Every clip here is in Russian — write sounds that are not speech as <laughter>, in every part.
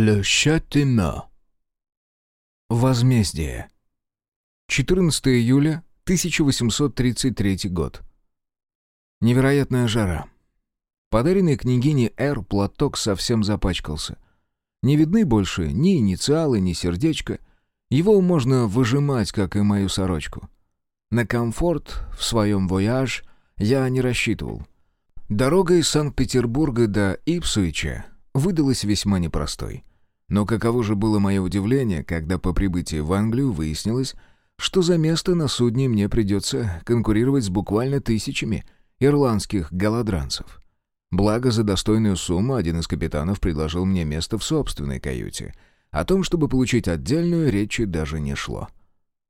Le Châtiment. Возмездие. 14 июля 1833 год. Невероятная жара. Подаренный княгине Р платок совсем запачкался. Не видны больше ни инициалы, ни сердечко. Его можно выжимать, как и мою сорочку. На комфорт в своем вояж я не рассчитывал. Дорога из Санкт-Петербурга до Ипсуича выдалась весьма непростой. Но каково же было мое удивление, когда по прибытии в Англию выяснилось, что за место на судне мне придется конкурировать с буквально тысячами ирландских голодранцев. Благо, за достойную сумму один из капитанов предложил мне место в собственной каюте. О том, чтобы получить отдельную, речи даже не шло.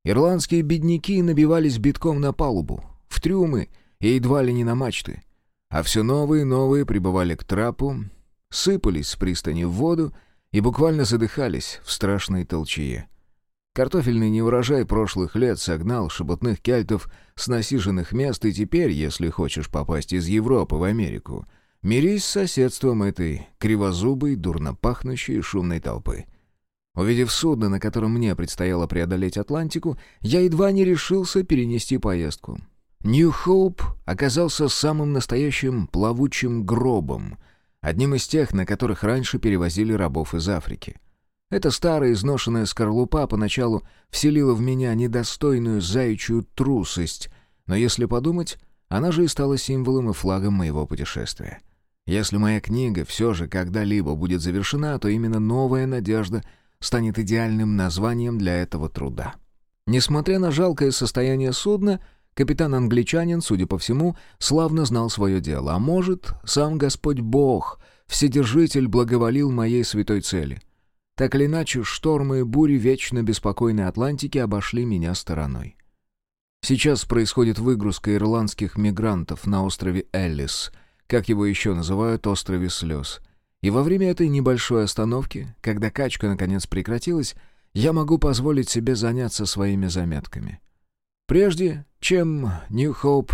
Ирландские бедняки набивались битком на палубу, в трюмы и едва ли не на мачты. А все новые и новые прибывали к трапу, сыпались с пристани в воду и буквально задыхались в страшной толчее. Картофельный неурожай прошлых лет согнал шебутных кельтов с насиженных мест, и теперь, если хочешь попасть из Европы в Америку, мирись с соседством этой кривозубой, дурно пахнущей и шумной толпы. Увидев судно, на котором мне предстояло преодолеть Атлантику, я едва не решился перенести поездку. Нью-Хоуп оказался самым настоящим плавучим гробом, одним из тех, на которых раньше перевозили рабов из Африки. Эта старая изношенная скорлупа поначалу вселила в меня недостойную заячью трусость, но если подумать, она же и стала символом и флагом моего путешествия. Если моя книга все же когда-либо будет завершена, то именно «Новая надежда» станет идеальным названием для этого труда. Несмотря на жалкое состояние судна, капитан-англичанин, судя по всему, славно знал свое дело, а может, сам Господь Бог, Вседержитель, благоволил моей святой цели. Так или иначе, штормы и бури вечно беспокойной Атлантики обошли меня стороной. Сейчас происходит выгрузка ирландских мигрантов на острове Эллис, как его еще называют острове слез. И во время этой небольшой остановки, когда качка наконец прекратилась, я могу позволить себе заняться своими заметками. Прежде чем Нью-Хоуп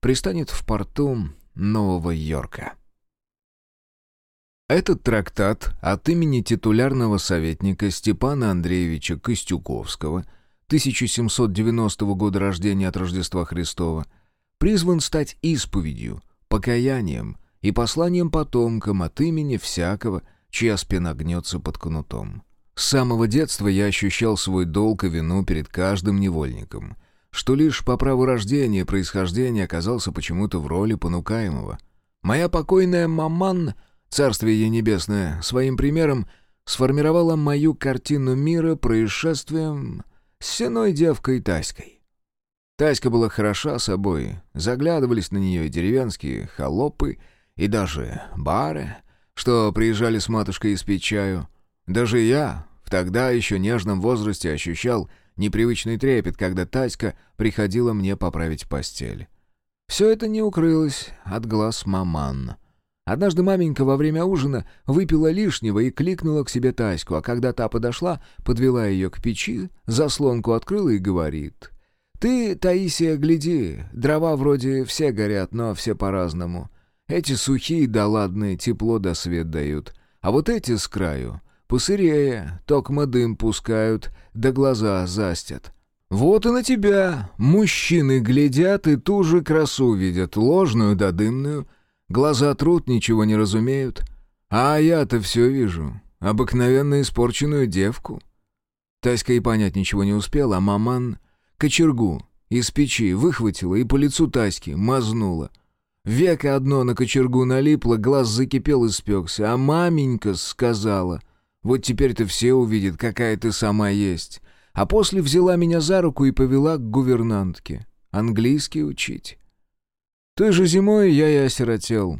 пристанет в порту Нового Йорка. Этот трактат от имени титулярного советника Степана Андреевича Костюковского, 1790 года рождения от Рождества Христова, призван стать исповедью, покаянием и посланием потомкам от имени всякого, чья спина гнется под кнутом. С самого детства я ощущал свой долг и вину перед каждым невольником, что лишь по праву рождения происхождения оказался почему-то в роли понукаемого. Моя покойная маман — Царствие ей небесное своим примером сформировало мою картину мира происшествием с сеной девкой Таськой. Таська была хороша собой, заглядывались на нее и деревенские холопы, и даже бары, что приезжали с матушкой испить чаю. Даже я в тогда еще нежном возрасте ощущал непривычный трепет, когда Таська приходила мне поправить постель. Все это не укрылось от глаз маман. Однажды маменька во время ужина выпила лишнего и кликнула к себе Таську, а когда та подошла, подвела ее к печи, заслонку открыла и говорит. «Ты, Таисия, гляди, дрова вроде все горят, но все по-разному. Эти сухие да ладные тепло да свет дают, а вот эти с краю посырее, токмо дым пускают, да глаза застят. Вот и на тебя мужчины глядят и ту же красу видят, ложную да дымную, Глаза трут, ничего не разумеют. А я-то все вижу. Обыкновенно испорченную девку. Таська и понять ничего не успела, а маман кочергу из печи выхватила и по лицу Таськи мазнула. Века одно на кочергу налипло, глаз закипел и спекся, а маменька сказала, «Вот теперь-то все увидят, какая ты сама есть». А после взяла меня за руку и повела к гувернантке. Английский учить. Той же зимой я и осиротел.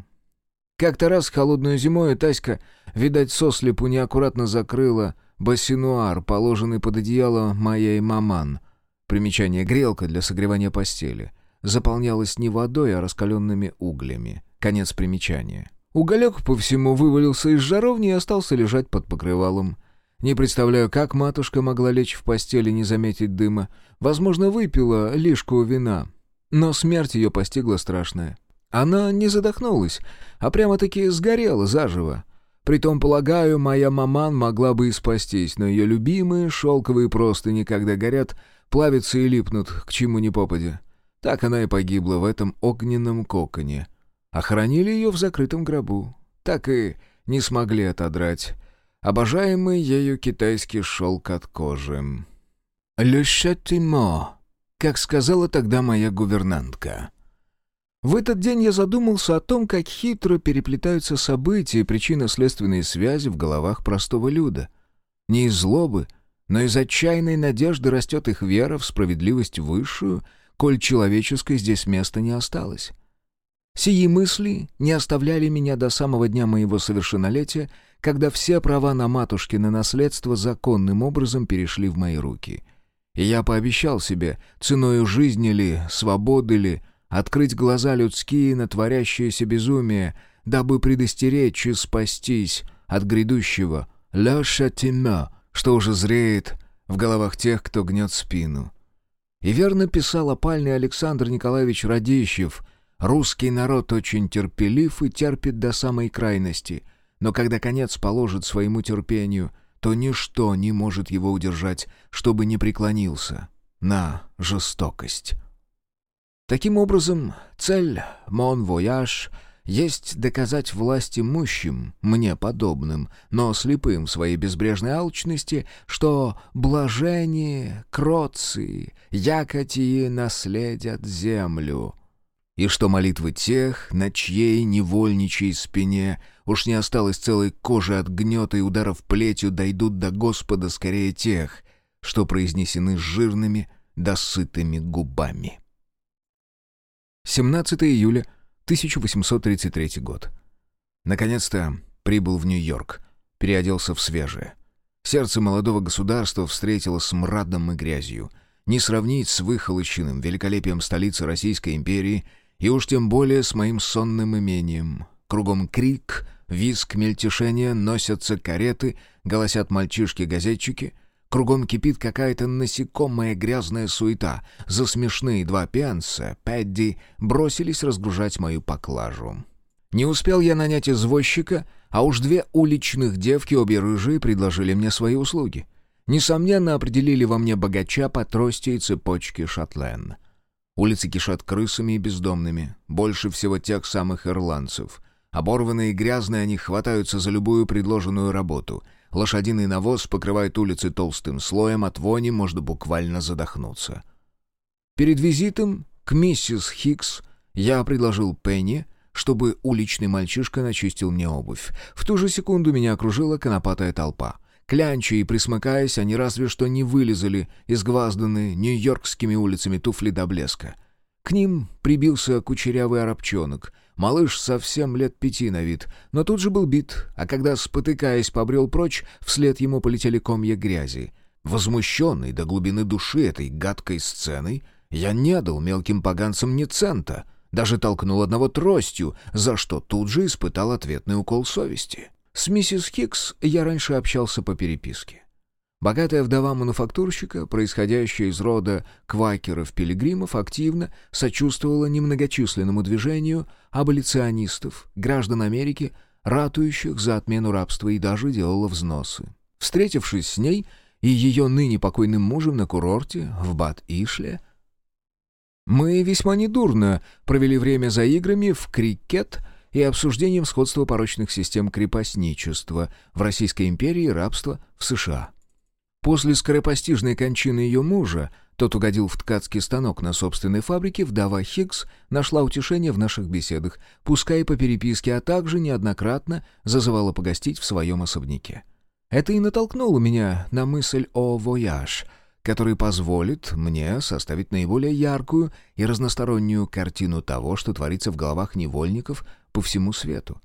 Как-то раз холодную зимой Таська, видать, сослепу неаккуратно закрыла бассинуар, положенный под одеяло моей маман. Примечание «грелка» для согревания постели. Заполнялась не водой, а раскаленными углями. Конец примечания. Уголек по всему вывалился из жаровни и остался лежать под покрывалом. Не представляю, как матушка могла лечь в постели и не заметить дыма. Возможно, выпила лишку вина. Но смерть ее постигла страшная. Она не задохнулась, а прямо-таки сгорела заживо. Притом, полагаю, моя маман могла бы и спастись, но ее любимые шелковые простыни, когда горят, плавятся и липнут, к чему ни попадя. Так она и погибла в этом огненном коконе. Охранили ее в закрытом гробу. Так и не смогли отодрать. Обожаемый ею китайский шелк от кожи. «Le châtiment», как сказала тогда моя гувернантка. В этот день я задумался о том, как хитро переплетаются события и причинно-следственные связи в головах простого люда. Не из злобы, но из отчаянной надежды растет их вера в справедливость высшую, коль человеческой здесь места не осталось. Сии мысли не оставляли меня до самого дня моего совершеннолетия, когда все права на матушкино наследство законным образом перешли в мои руки. И я пообещал себе, ценою жизни ли, свободы ли, открыть глаза людские на творящееся безумие, дабы предостеречь и спастись от грядущего «ля шатиме», что уже зреет в головах тех, кто гнет спину. И верно писал опальный Александр Николаевич Радищев, «Русский народ очень терпелив и терпит до самой крайности, но когда конец положит своему терпению, то ничто не может его удержать, чтобы не преклонился на жестокость». Таким образом, цель «Мон Вояж» есть доказать власть имущим, мне подобным, но слепым в своей безбрежной алчности, что блажени кротции, яко тии наследят землю, и что молитвы тех, на чьей невольничьей спине уж не осталось целой кожи от гнета и ударов плетью, дойдут до Господа скорее тех, что произнесены жирными, досытыми губами. 17 июля 1833 год. Наконец-то прибыл в Нью-Йорк, переоделся в свежее. Сердце молодого государства встретило с мрадом и грязью. Не сравнить с выхолощенным великолепием столицы Российской империи и уж тем более с моим сонным имением. Кругом крик, визг, мельтешение, носятся кареты, голосят мальчишки-газетчики — Кругом кипит какая-то насекомая грязная суета. За смешные два пенса Пэдди бросились разгружать мою поклажу. Не успел я нанять извозчика, а уж две уличных девки, обе рыжие, предложили мне свои услуги. Несомненно, определили во мне богача по трости и цепочке Шатлен. Улицы кишат крысами и бездомными, больше всего тех самых ирландцев. Оборванные и грязные они хватаются за любую предложенную работу — Лошадиный навоз покрывает улицы толстым слоем, от вони можно буквально задохнуться. Перед визитом к миссис Хикс я предложил Пенни, чтобы уличный мальчишка начистил мне обувь. В ту же секунду меня окружила конопатая толпа. Клянча и присмыкаясь, они разве что не вылезали из гвазданные нью-йоркскими улицами туфли до блеска. К ним прибился кучерявый арабчонок — Малыш совсем лет пяти на вид, но тут же был бит, а когда, спотыкаясь, побрел прочь, вслед ему полетели комья грязи. Возмущенный до глубины души этой гадкой сценой, я не дал мелким поганцам ни цента, даже толкнул одного тростью, за что тут же испытал ответный укол совести. С миссис Хикс я раньше общался по переписке. Богатая вдова мануфактурщика, происходящая из рода квакеров-пилигримов, активно сочувствовала немногочисленному движению аболиционистов, граждан Америки, ратующих за отмену рабства и даже делала взносы. Встретившись с ней и ее ныне покойным мужем на курорте в Бат-Ишле, мы весьма недурно провели время за играми в крикет и обсуждением сходства порочных систем крепостничества в Российской империи и рабства в США. После скоропостижной кончины ее мужа, тот угодил в ткацкий станок на собственной фабрике, вдова Хиггс нашла утешение в наших беседах, пускай по переписке, а также неоднократно зазывала погостить в своем особняке. Это и натолкнуло меня на мысль о «вояж», который позволит мне составить наиболее яркую и разностороннюю картину того, что творится в головах невольников по всему свету.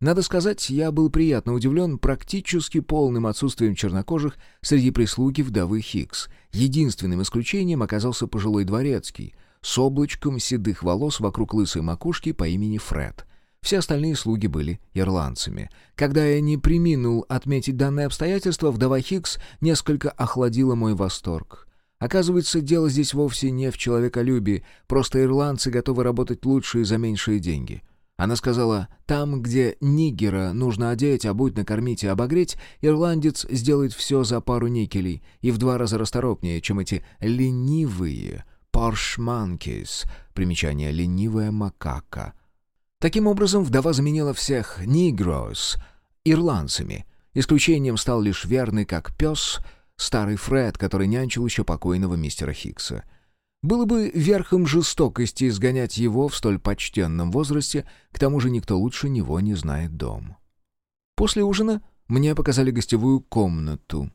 Надо сказать, я был приятно удивлен практически полным отсутствием чернокожих среди прислуги вдовы Хикс. Единственным исключением оказался пожилой дворецкий с облачком седых волос вокруг лысой макушки по имени Фред. Все остальные слуги были ирландцами. Когда я не приминул отметить данное обстоятельство, вдова Хикс несколько охладила мой восторг. Оказывается, дело здесь вовсе не в человеколюбии, просто ирландцы готовы работать лучше и за меньшие деньги — Она сказала, там, где нигера нужно одеть, обуть, накормить и обогреть, ирландец сделает все за пару никелей и в два раза расторопнее, чем эти ленивые паршманкис, примечание «ленивая макака». Таким образом, вдова заменила всех «нигрос» ирландцами. Исключением стал лишь верный как пес старый Фред, который нянчил еще покойного мистера Хиггса — было бы верхом жестокости изгонять его в столь почтенном возрасте, к тому же никто лучше него не знает дом. После ужина мне показали гостевую комнату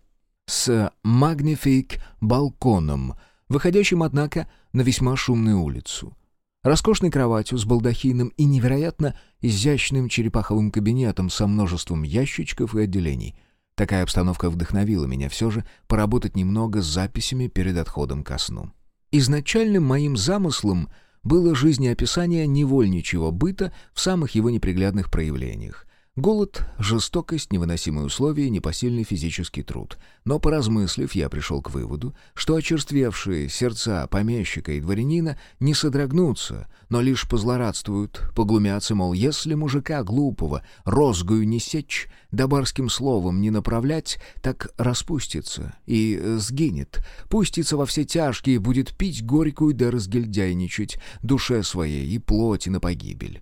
с магнифик балконом, выходящим, однако, на весьма шумную улицу. Роскошной кроватью с балдахином и невероятно изящным черепаховым кабинетом со множеством ящичков и отделений. Такая обстановка вдохновила меня все же поработать немного с записями перед отходом ко сну. Изначальным моим замыслом было жизнеописание невольничьего быта в самых его неприглядных проявлениях. Голод, жестокость, невыносимые условия и непосильный физический труд. Но, поразмыслив, я пришел к выводу, что очерствевшие сердца помещика и дворянина не содрогнутся, но лишь позлорадствуют, поглумятся, мол, если мужика глупого розгую не сечь, да барским словом не направлять, так распустится и сгинет, пустится во все тяжкие, будет пить горькую да разгильдяйничать, душе своей и плоти на погибель.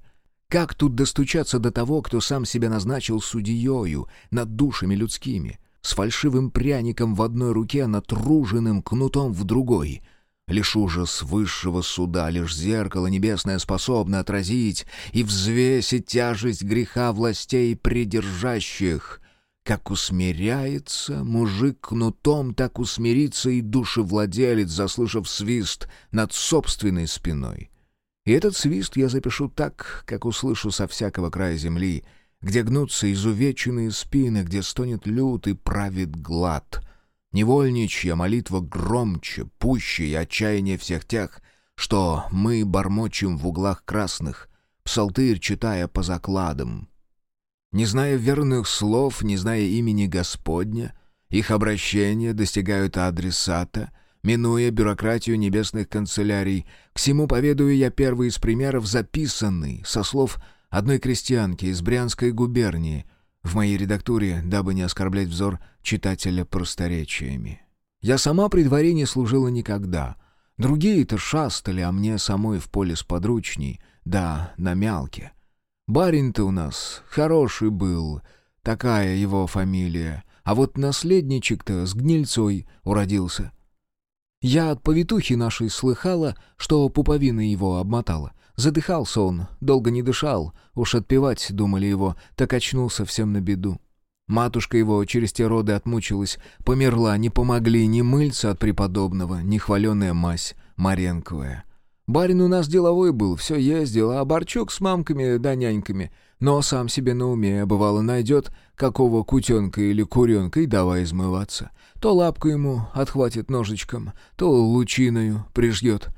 Как тут достучаться до того, кто сам себя назначил судьею над душами людскими, с фальшивым пряником в одной руке, натруженным кнутом в другой? Лишь ужас высшего суда, лишь зеркало небесное способно отразить и взвесить тяжесть греха властей придержащих. Как усмиряется мужик кнутом, так усмирится и душевладелец, заслышав свист над собственной спиной. И этот свист я запишу так, как услышу со всякого края земли, где гнутся изувеченные спины, где стонет лют и правит глад. Невольничья молитва громче, пуще и отчаяние всех тех, что мы бормочем в углах красных, псалтырь читая по закладам. Не зная верных слов, не зная имени Господня, их обращения достигают адресата — минуя бюрократию небесных канцелярий. К всему поведаю я первый из примеров, записанный со слов одной крестьянки из Брянской губернии в моей редактуре, дабы не оскорблять взор читателя просторечиями. Я сама при дворе не служила никогда. Другие-то шастали, а мне самой в поле сподручней, да на мялке. Барин-то у нас хороший был, такая его фамилия, а вот наследничек-то с гнильцой уродился. Я от повитухи нашей слыхала, что пуповина его обмотала. Задыхался он, долго не дышал, уж отпевать, думали его, так очнулся всем на беду. Матушка его через те роды отмучилась, померла, не помогли ни мыльца от преподобного, ни хваленая мазь Маренковая. Барин у нас деловой был, все ездил, а Борчук с мамками да няньками. Но сам себе на уме, бывало, найдет какого кутенка или куренка и давай измываться. То лапку ему отхватит ножичком, то лучиною прижьет.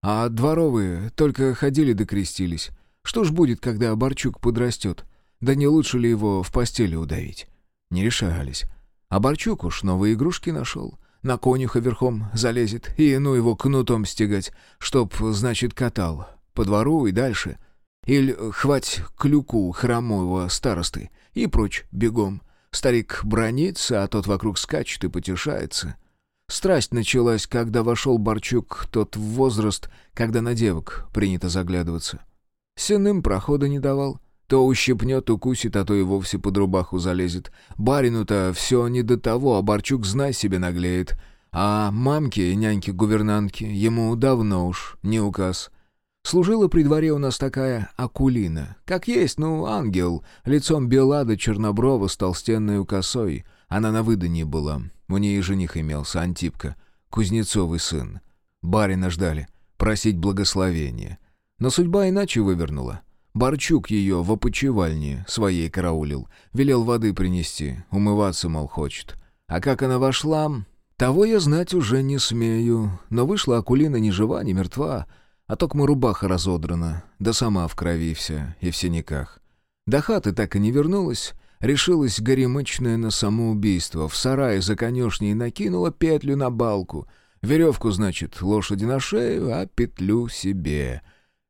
А дворовые только ходили да. Что ж будет, когда Борчук подрастет? Да не лучше ли его в постели удавить? Не решались. А Борчук уж новые игрушки нашел. На конюха верхом залезет и ну его кнутом стегать, чтоб, значит, катал. По двору и дальше. Или хвать клюку хромого старосты и прочь бегом. Старик бронится, а тот вокруг скачет и потешается. Страсть началась, когда вошел Борчук, тот в возраст, когда на девок принято заглядываться. Сыным прохода не давал. То ущипнет, укусит, а то и вовсе под рубаху залезет. Барину-то все не до того, а Борчук, знай себе, наглеет. А мамке, няньке-гувернантке, ему давно уж не указ — Служила при дворе у нас такая Акулина. Как есть, ну, ангел. Лицом белада, черноброва, с толстенной косой. Она на выданье была. У ней жених имелся, Антипка. Кузнецовый сын. Барина ждали. Просить благословения. Но судьба иначе вывернула. Борчук ее в опочивальне своей караулил. Велел воды принести. Умываться, мол, хочет. А как она вошла... Того я знать уже не смею. Но вышла Акулина ни жива, ни мертва. А токма рубаха разодрана, да сама в крови вся и в синяках. До хаты так и не вернулась, решилась горемычная на самоубийство, в сарае за конюшней накинула петлю на балку. Веревку, значит, лошади на шею, а петлю себе.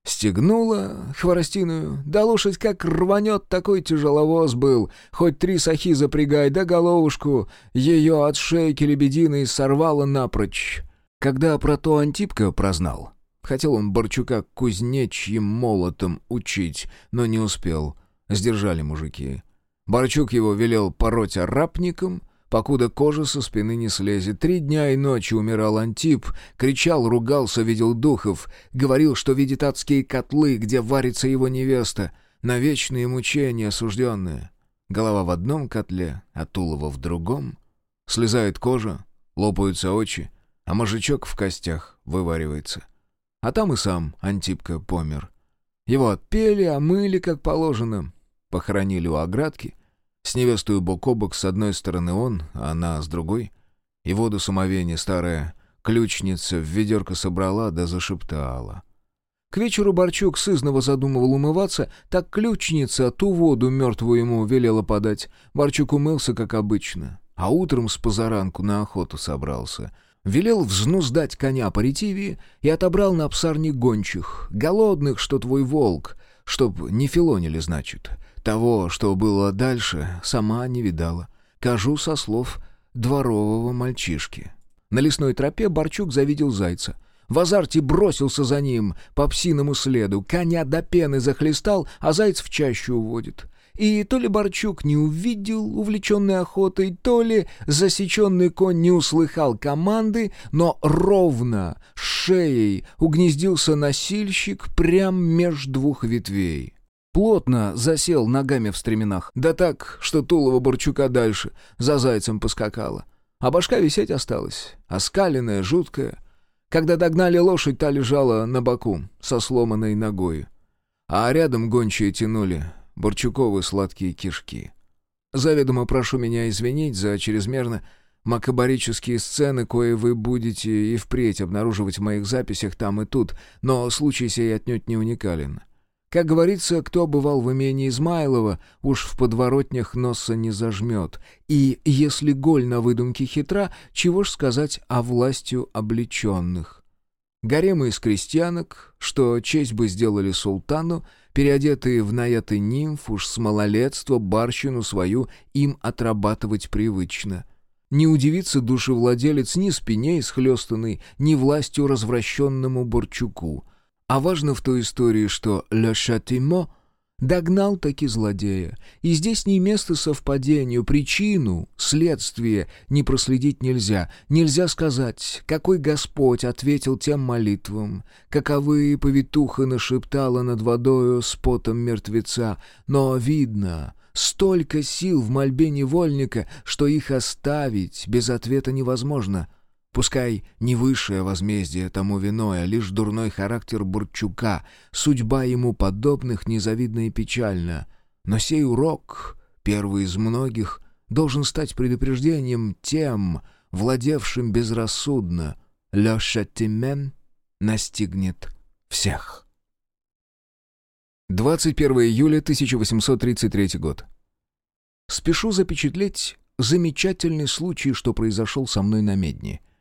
Стегнула хворостиную, да лошадь как рванет, такой тяжеловоз был. Хоть три сахи запрягай, да головушку ее от шейки лебединой сорвала напрочь. Когда про то Антипка прознал, хотел он Борчука кузнечьим молотом учить, но не успел. Сдержали мужики. Борчук его велел пороть арапником, покуда кожа со спины не слезет. Три дня и ночи умирал Антип, кричал, ругался, видел духов, говорил, что видит адские котлы, где варится его невеста, на вечные мучения осужденные. Голова в одном котле, а тулово в другом. Слезает кожа, лопаются очи, а мужичок в костях вываривается. А там и сам Антипка помер. Его отпели, омыли, как положено, похоронили у оградки — с невестой бок о бок с одной стороны он, а она с другой. И воду самовени старая ключница в ведерко собрала да зашептала. К вечеру Борчук сызново задумывал умываться, так ключница ту воду мертвую ему велела подать. Борчук умылся, как обычно, а утром с позаранку на охоту собрался. Велел взнуздать коня по ретивии и отобрал на псарне гончих, голодных, что твой волк, чтоб не филонили, значит. Того, что было дальше, сама не видала. Кажу со слов дворового мальчишки. На лесной тропе Борчук завидел зайца. В азарте бросился за ним по псиному следу, коня до пены захлестал, а заяц в чащу уводит. И то ли Борчук не увидел увлеченной охотой, то ли засеченный конь не услыхал команды, но ровно шеей угнездился носильщик прям меж двух ветвей. Плотно засел ногами в стременах. Да так, что тулово Борчука дальше, за зайцем поскакала. А башка висеть осталась, оскаленная, жуткая. Когда догнали лошадь, та лежала на боку, со сломанной ногой. А рядом гончие тянули Борчуковы сладкие кишки. Заведомо прошу меня извинить за чрезмерно макабарические сцены, кое вы будете и впредь обнаруживать в моих записях там и тут, но случай сей отнюдь не уникален. Как говорится, кто бывал в имении Измайлова, уж в подворотнях носа не зажмет. И если голь на выдумке хитра, чего ж сказать о властью облеченных. Гаремы из крестьянок, что честь бы сделали султану, переодетые в наяты нимф, уж с малолетства барщину свою им отрабатывать привычно. Не удивится душевладелец ни спине исхлестанной, ни властью развращенному Борчуку — а важно в той истории, что «Le Châtiment» догнал таки злодея. И здесь не место совпадению, причину, следствие не проследить нельзя. Нельзя сказать, какой Господь ответил тем молитвам, каковы повитуха нашептала над водою с потом мертвеца. Но видно, столько сил в мольбе невольника, что их оставить без ответа невозможно — Пускай не высшее возмездие тому виной, а лишь дурной характер Бурчука, судьба ему подобных незавидна и печальна. Но сей урок, первый из многих, должен стать предупреждением тем, владевшим безрассудно. «Ле Шаттимен» настигнет всех. 21 июля 1833 год. Спешу запечатлеть замечательный случай, что произошел со мной на Медне —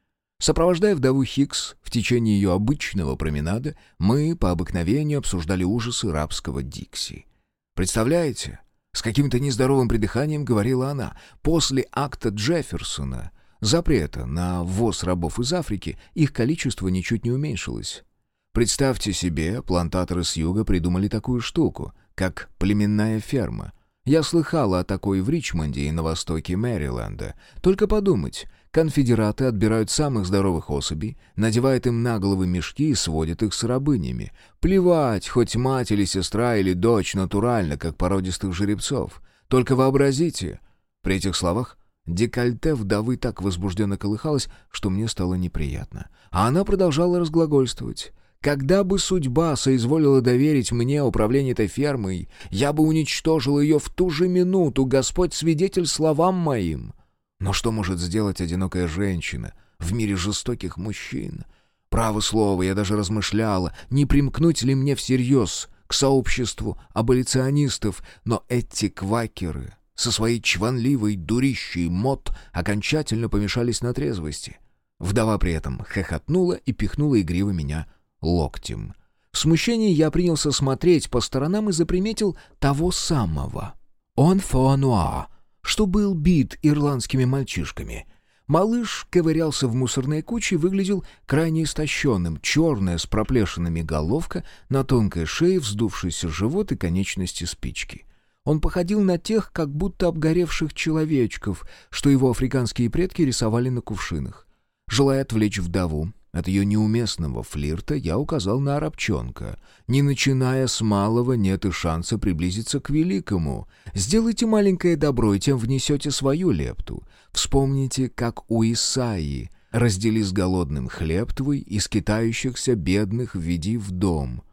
Сопровождая вдову Хикс в течение ее обычного променада, мы по обыкновению обсуждали ужасы рабского Дикси. «Представляете?» С каким-то нездоровым придыханием говорила она. «После акта Джефферсона, запрета на ввоз рабов из Африки, их количество ничуть не уменьшилось. Представьте себе, плантаторы с юга придумали такую штуку, как племенная ферма. Я слыхала о такой в Ричмонде и на востоке Мэриленда. Только подумать, Конфедераты отбирают самых здоровых особей, надевают им на головы мешки и сводят их с рабынями. Плевать, хоть мать или сестра или дочь натурально, как породистых жеребцов. Только вообразите. При этих словах декольте вдовы так возбужденно колыхалось, что мне стало неприятно. А она продолжала разглагольствовать. Когда бы судьба соизволила доверить мне управление этой фермой, я бы уничтожил ее в ту же минуту, Господь свидетель словам моим. Но что может сделать одинокая женщина в мире жестоких мужчин? Право слово, я даже размышляла, не примкнуть ли мне всерьез к сообществу аболиционистов, но эти квакеры со своей чванливой дурищей мод окончательно помешались на трезвости. Вдова при этом хохотнула и пихнула игриво меня локтем. В смущении я принялся смотреть по сторонам и заприметил того самого. Он фуануа, что был бит ирландскими мальчишками. Малыш ковырялся в мусорной куче и выглядел крайне истощенным. Черная с проплешинами головка, на тонкой шее вздувшийся живот и конечности спички. Он походил на тех, как будто обгоревших человечков, что его африканские предки рисовали на кувшинах. Желая отвлечь вдову, от ее неуместного флирта я указал на арабчонка. Не начиная с малого, нет и шанса приблизиться к великому. Сделайте маленькое добро, и тем внесете свою лепту. Вспомните, как у Исаии «Раздели с голодным хлеб твой, и скитающихся бедных введи в дом».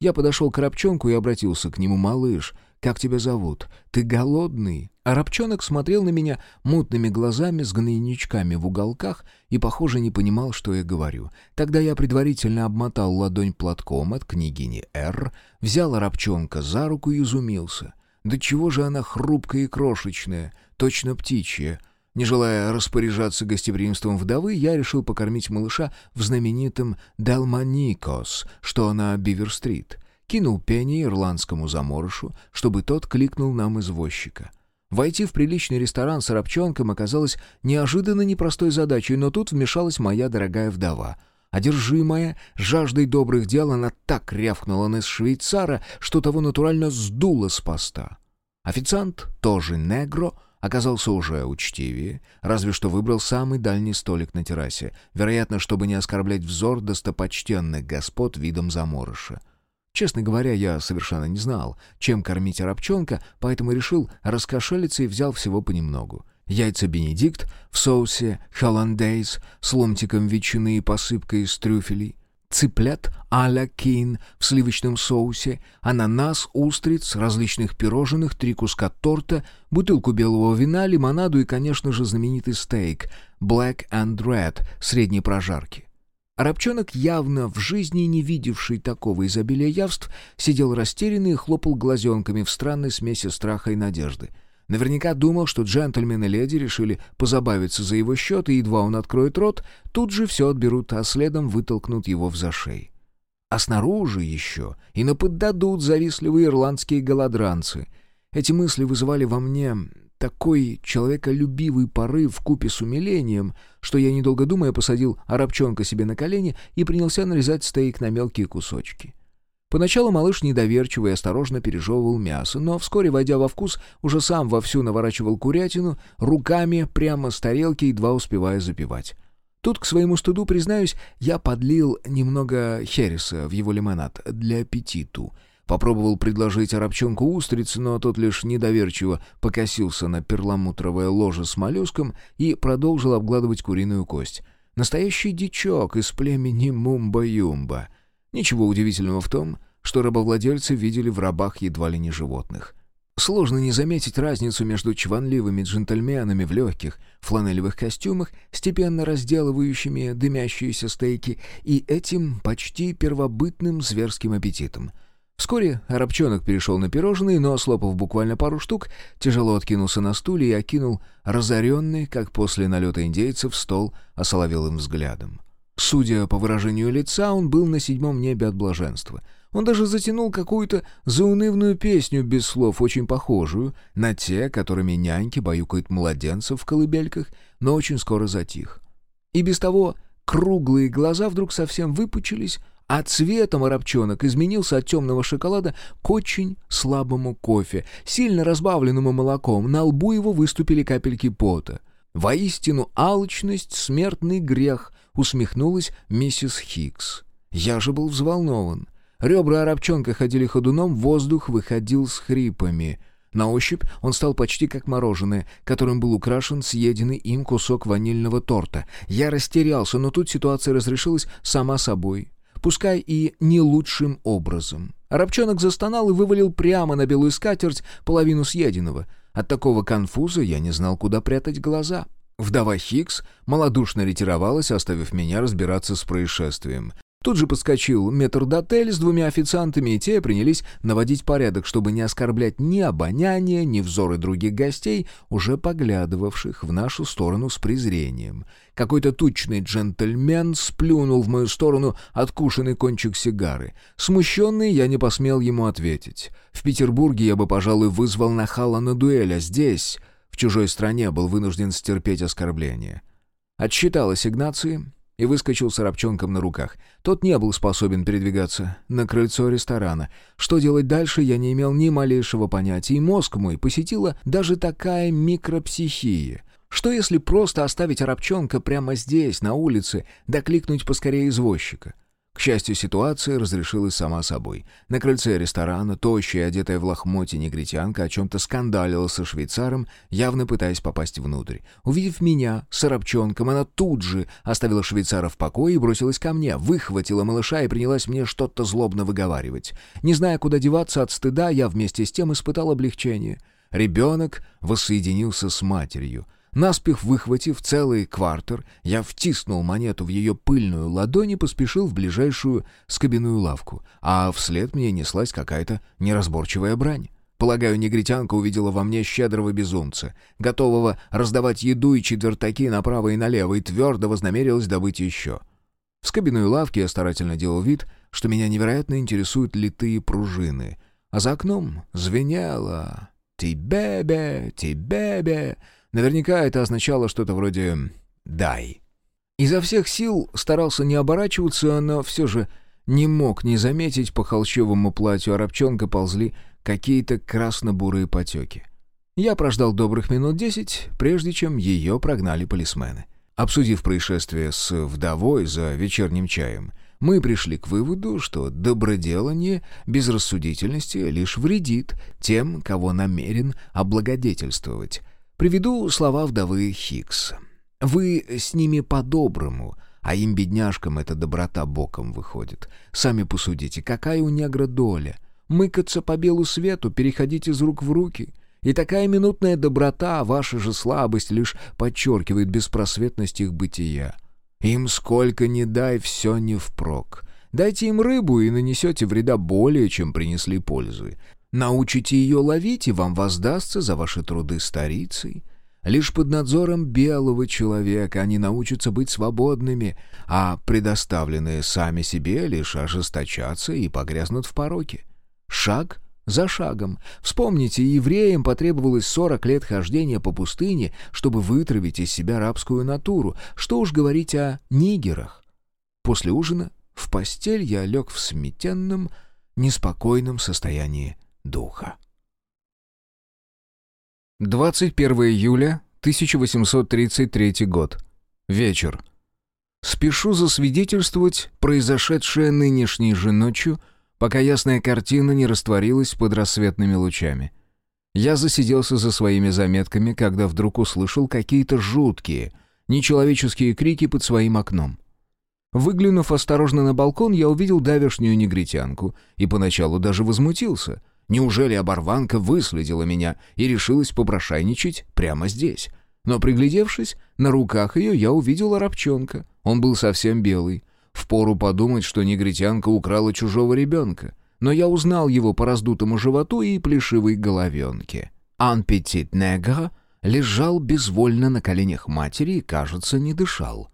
Я подошел к Рабчонку и обратился к нему, «Малыш, как тебя зовут? Ты голодный?» А Рабчонок смотрел на меня мутными глазами с гнойничками в уголках и, похоже, не понимал, что я говорю. Тогда я предварительно обмотал ладонь платком от княгини Р, взял Рабчонка за руку и изумился. Да чего же она хрупкая и крошечная, точно птичья, не желая распоряжаться гостеприимством вдовы, я решил покормить малыша в знаменитом «Делманикос», что на Бивер-стрит. Кинул пенни ирландскому заморышу, чтобы тот кликнул нам извозчика. Войти в приличный ресторан с рабчонком оказалось неожиданно непростой задачей, но тут вмешалась моя дорогая вдова. Одержимая жаждой добрых дел, она так рявкнула на швейцара, что того натурально сдуло с поста. Официант, тоже негро, — оказался уже учтивее, разве что выбрал самый дальний столик на террасе, вероятно, чтобы не оскорблять взор достопочтенных господ видом заморыша. Честно говоря, я совершенно не знал, чем кормить арабчонка, поэтому решил раскошелиться и взял всего понемногу. Яйца «Бенедикт» в соусе «Холландейс» с ломтиком ветчины и посыпкой из трюфелей, цыплят а-ля кейн в сливочном соусе, ананас, устриц, различных пирожных, три куска торта, бутылку белого вина, лимонаду и, конечно же, знаменитый стейк Black and Red средней прожарки. Арабчонок, явно в жизни не видевший такого изобилия явств, сидел растерянный и хлопал глазенками в странной смеси страха и надежды — Наверняка думал, что джентльмены и леди решили позабавиться за его счет, и едва он откроет рот, тут же все отберут, а следом вытолкнут его в зашей. А снаружи еще и наподдадут завистливые ирландские голодранцы. Эти мысли вызывали во мне такой человеколюбивый порыв в купе с умилением, что я, недолго думая, посадил арабчонка себе на колени и принялся нарезать стейк на мелкие кусочки. Поначалу малыш недоверчиво и осторожно пережевывал мясо, но вскоре, войдя во вкус, уже сам вовсю наворачивал курятину, руками прямо с тарелки, едва успевая запивать. Тут, к своему стыду, признаюсь, я подлил немного хереса в его лимонад для аппетиту. Попробовал предложить арабчонку устриц, но тот лишь недоверчиво покосился на перламутровое ложе с моллюском и продолжил обгладывать куриную кость. Настоящий дичок из племени Мумба-Юмба — Ничего удивительного в том, что рабовладельцы видели в рабах едва ли не животных. Сложно не заметить разницу между чванливыми джентльменами в легких фланелевых костюмах, степенно разделывающими дымящиеся стейки, и этим почти первобытным зверским аппетитом. Вскоре арабчонок перешел на пирожные, но, слопав буквально пару штук, тяжело откинулся на стуле и окинул разоренный, как после налета индейцев, стол осоловелым взглядом. Судя по выражению лица, он был на седьмом небе от блаженства. Он даже затянул какую-то заунывную песню без слов, очень похожую на те, которыми няньки баюкают младенцев в колыбельках, но очень скоро затих. И без того круглые глаза вдруг совсем выпучились, а цветом арабчонок изменился от темного шоколада к очень слабому кофе, сильно разбавленному молоком. На лбу его выступили капельки пота. Воистину, алчность — смертный грех, усмехнулась миссис Хикс. Я же был взволнован. Ребра арабчонка ходили ходуном, воздух выходил с хрипами. На ощупь он стал почти как мороженое, которым был украшен съеденный им кусок ванильного торта. Я растерялся, но тут ситуация разрешилась сама собой. Пускай и не лучшим образом. Арабчонок застонал и вывалил прямо на белую скатерть половину съеденного. От такого конфуза я не знал, куда прятать глаза. Вдова Хикс малодушно ретировалась, оставив меня разбираться с происшествием. Тут же подскочил метрдотель с двумя официантами, и те принялись наводить порядок, чтобы не оскорблять ни обоняние, ни взоры других гостей, уже поглядывавших в нашу сторону с презрением. Какой-то тучный джентльмен сплюнул в мою сторону откушенный кончик сигары. Смущенный, я не посмел ему ответить. В Петербурге я бы, пожалуй, вызвал нахала на дуэль, а здесь, в чужой стране, был вынужден стерпеть оскорбление. Отсчиталась Игнации, и выскочил с рабчонком на руках. Тот не был способен передвигаться на крыльцо ресторана. Что делать дальше, я не имел ни малейшего понятия, и мозг мой посетила даже такая микропсихия. Что если просто оставить рабчонка прямо здесь, на улице, да кликнуть поскорее извозчика? К счастью, ситуация разрешилась сама собой. На крыльце ресторана, тощая, одетая в лохмотье негритянка, о чем-то скандалила со швейцаром, явно пытаясь попасть внутрь. Увидев меня с арабчонком, она тут же оставила швейцара в покое и бросилась ко мне, выхватила малыша и принялась мне что-то злобно выговаривать. Не зная, куда деваться от стыда, я вместе с тем испытал облегчение. Ребенок воссоединился с матерью — Наспех выхватив целый квартер, я втиснул монету в ее пыльную ладонь и поспешил в ближайшую скобяную лавку, а вслед мне неслась какая-то неразборчивая брань. Полагаю, негритянка увидела во мне щедрого безумца, готового раздавать еду и четвертаки направо и налево, и твердо вознамерилась добыть еще. В скобяной лавке я старательно делал вид, что меня невероятно интересуют литые пружины, а за окном звенело «Ти-бебе, ти-бебе», Наверняка это означало что-то вроде «дай». Изо всех сил старался не оборачиваться, но все же не мог не заметить по холщовому платью арабчонка ползли какие-то красно-бурые потеки. Я прождал добрых минут десять, прежде чем ее прогнали полисмены. Обсудив происшествие с вдовой за вечерним чаем, мы пришли к выводу, что доброделание без рассудительности лишь вредит тем, кого намерен облагодетельствовать, Приведу слова вдовы Хикс. «Вы с ними по-доброму, а им, бедняжкам, эта доброта боком выходит. Сами посудите, какая у негра доля? Мыкаться по белу свету, переходить из рук в руки». И такая минутная доброта, ваша же слабость, лишь подчеркивает беспросветность их бытия. Им сколько ни дай, все не впрок. Дайте им рыбу, и нанесете вреда более, чем принесли пользы. Научите ее ловить, и вам воздастся за ваши труды старицей. Лишь под надзором белого человека они научатся быть свободными, а предоставленные сами себе лишь ожесточатся и погрязнут в пороке. Шаг за шагом. Вспомните, евреям потребовалось 40 лет хождения по пустыне, чтобы вытравить из себя рабскую натуру. Что уж говорить о нигерах. После ужина в постель я лег в сметенном, неспокойном состоянии духа. 21 июля 1833 год. Вечер. Спешу засвидетельствовать произошедшее нынешней же ночью, пока ясная картина не растворилась под рассветными лучами. Я засиделся за своими заметками, когда вдруг услышал какие-то жуткие, нечеловеческие крики под своим окном. Выглянув осторожно на балкон, я увидел давешнюю негритянку и поначалу даже возмутился — Неужели оборванка выследила меня и решилась поброшайничать прямо здесь? Но приглядевшись, на руках ее я увидел арабчонка. Он был совсем белый. Впору подумать, что негритянка украла чужого ребенка. Но я узнал его по раздутому животу и плешивой головенке. «Ан Петит Негра» лежал безвольно на коленях матери и, кажется, не дышал.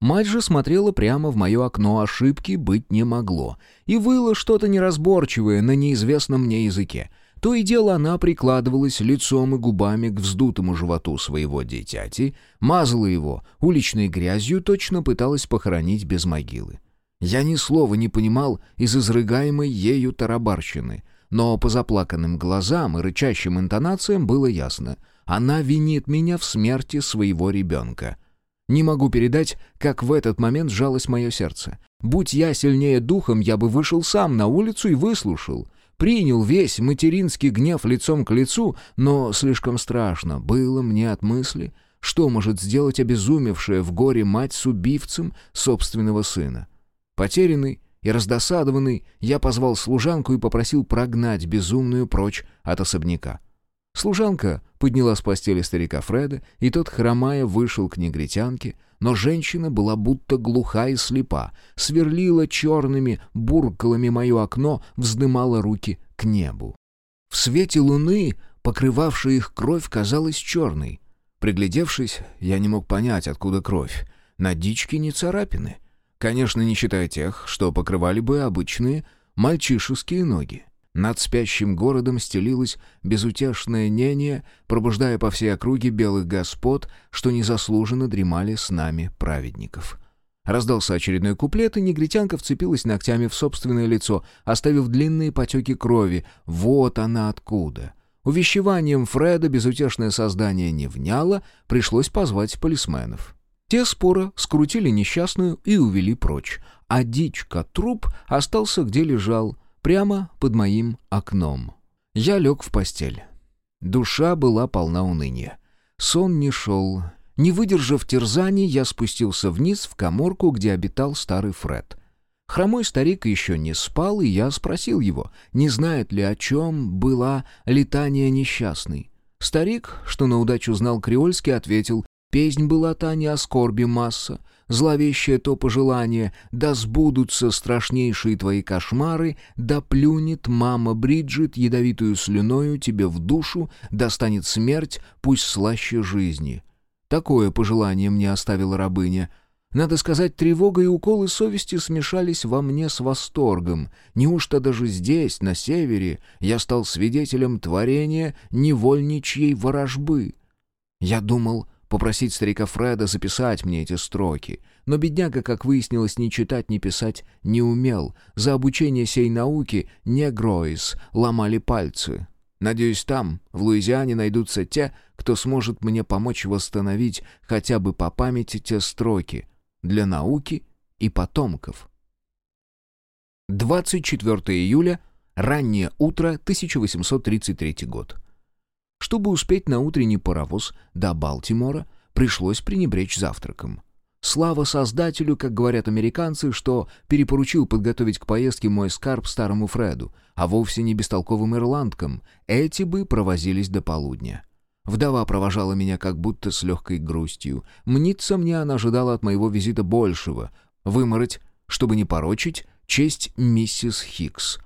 Мать же смотрела прямо в мое окно, ошибки быть не могло, и выла что-то неразборчивое на неизвестном мне языке. То и дело она прикладывалась лицом и губами к вздутому животу своего дитяти, мазала его уличной грязью, точно пыталась похоронить без могилы. Я ни слова не понимал из изрыгаемой ею тарабарщины, но по заплаканным глазам и рычащим интонациям было ясно — она винит меня в смерти своего ребенка — не могу передать, как в этот момент сжалось мое сердце. Будь я сильнее духом, я бы вышел сам на улицу и выслушал. Принял весь материнский гнев лицом к лицу, но слишком страшно было мне от мысли, что может сделать обезумевшая в горе мать с убивцем собственного сына. Потерянный и раздосадованный, я позвал служанку и попросил прогнать безумную прочь от особняка. Служанка подняла с постели старика Фреда, и тот, хромая, вышел к негритянке, но женщина была будто глуха и слепа, сверлила черными буркалами мое окно, вздымала руки к небу. В свете луны, покрывавшая их кровь, казалась черной. Приглядевшись, я не мог понять, откуда кровь. На дичке не царапины. Конечно, не считая тех, что покрывали бы обычные мальчишеские ноги. Над спящим городом стелилось безутешное нение, пробуждая по всей округе белых господ, что незаслуженно дремали с нами праведников. Раздался очередной куплет, и негритянка вцепилась ногтями в собственное лицо, оставив длинные потеки крови. Вот она откуда. Увещеванием Фреда безутешное создание не вняло, пришлось позвать полисменов. Те споро скрутили несчастную и увели прочь, а дичка-труп остался где лежал — прямо под моим окном. Я лег в постель. Душа была полна уныния. Сон не шел. Не выдержав терзаний, я спустился вниз в коморку, где обитал старый Фред. Хромой старик еще не спал, и я спросил его, не знает ли о чем была летание несчастной. Старик, что на удачу знал креольский, ответил, «Песнь была та не о скорби масса, Зловещее то пожелание, да сбудутся страшнейшие твои кошмары, да плюнет мама Бриджит ядовитую слюною тебе в душу, достанет смерть, пусть слаще жизни. Такое пожелание мне оставила рабыня. Надо сказать, тревога и уколы совести смешались во мне с восторгом. Неужто даже здесь, на севере, я стал свидетелем творения невольничьей ворожбы? Я думал, попросить старика Фреда записать мне эти строки. Но бедняга, как выяснилось, ни читать, ни писать не умел. За обучение сей науки негроис ломали пальцы. Надеюсь, там, в Луизиане, найдутся те, кто сможет мне помочь восстановить хотя бы по памяти те строки для науки и потомков. 24 июля, раннее утро, 1833 год. Чтобы успеть на утренний паровоз до Балтимора, пришлось пренебречь завтраком. Слава создателю, как говорят американцы, что перепоручил подготовить к поездке мой скарб старому Фреду, а вовсе не бестолковым ирландкам. Эти бы провозились до полудня. Вдова провожала меня как будто с легкой грустью. Мнится мне, она ожидала от моего визита большего. Вымороть, чтобы не порочить, честь миссис Хикс.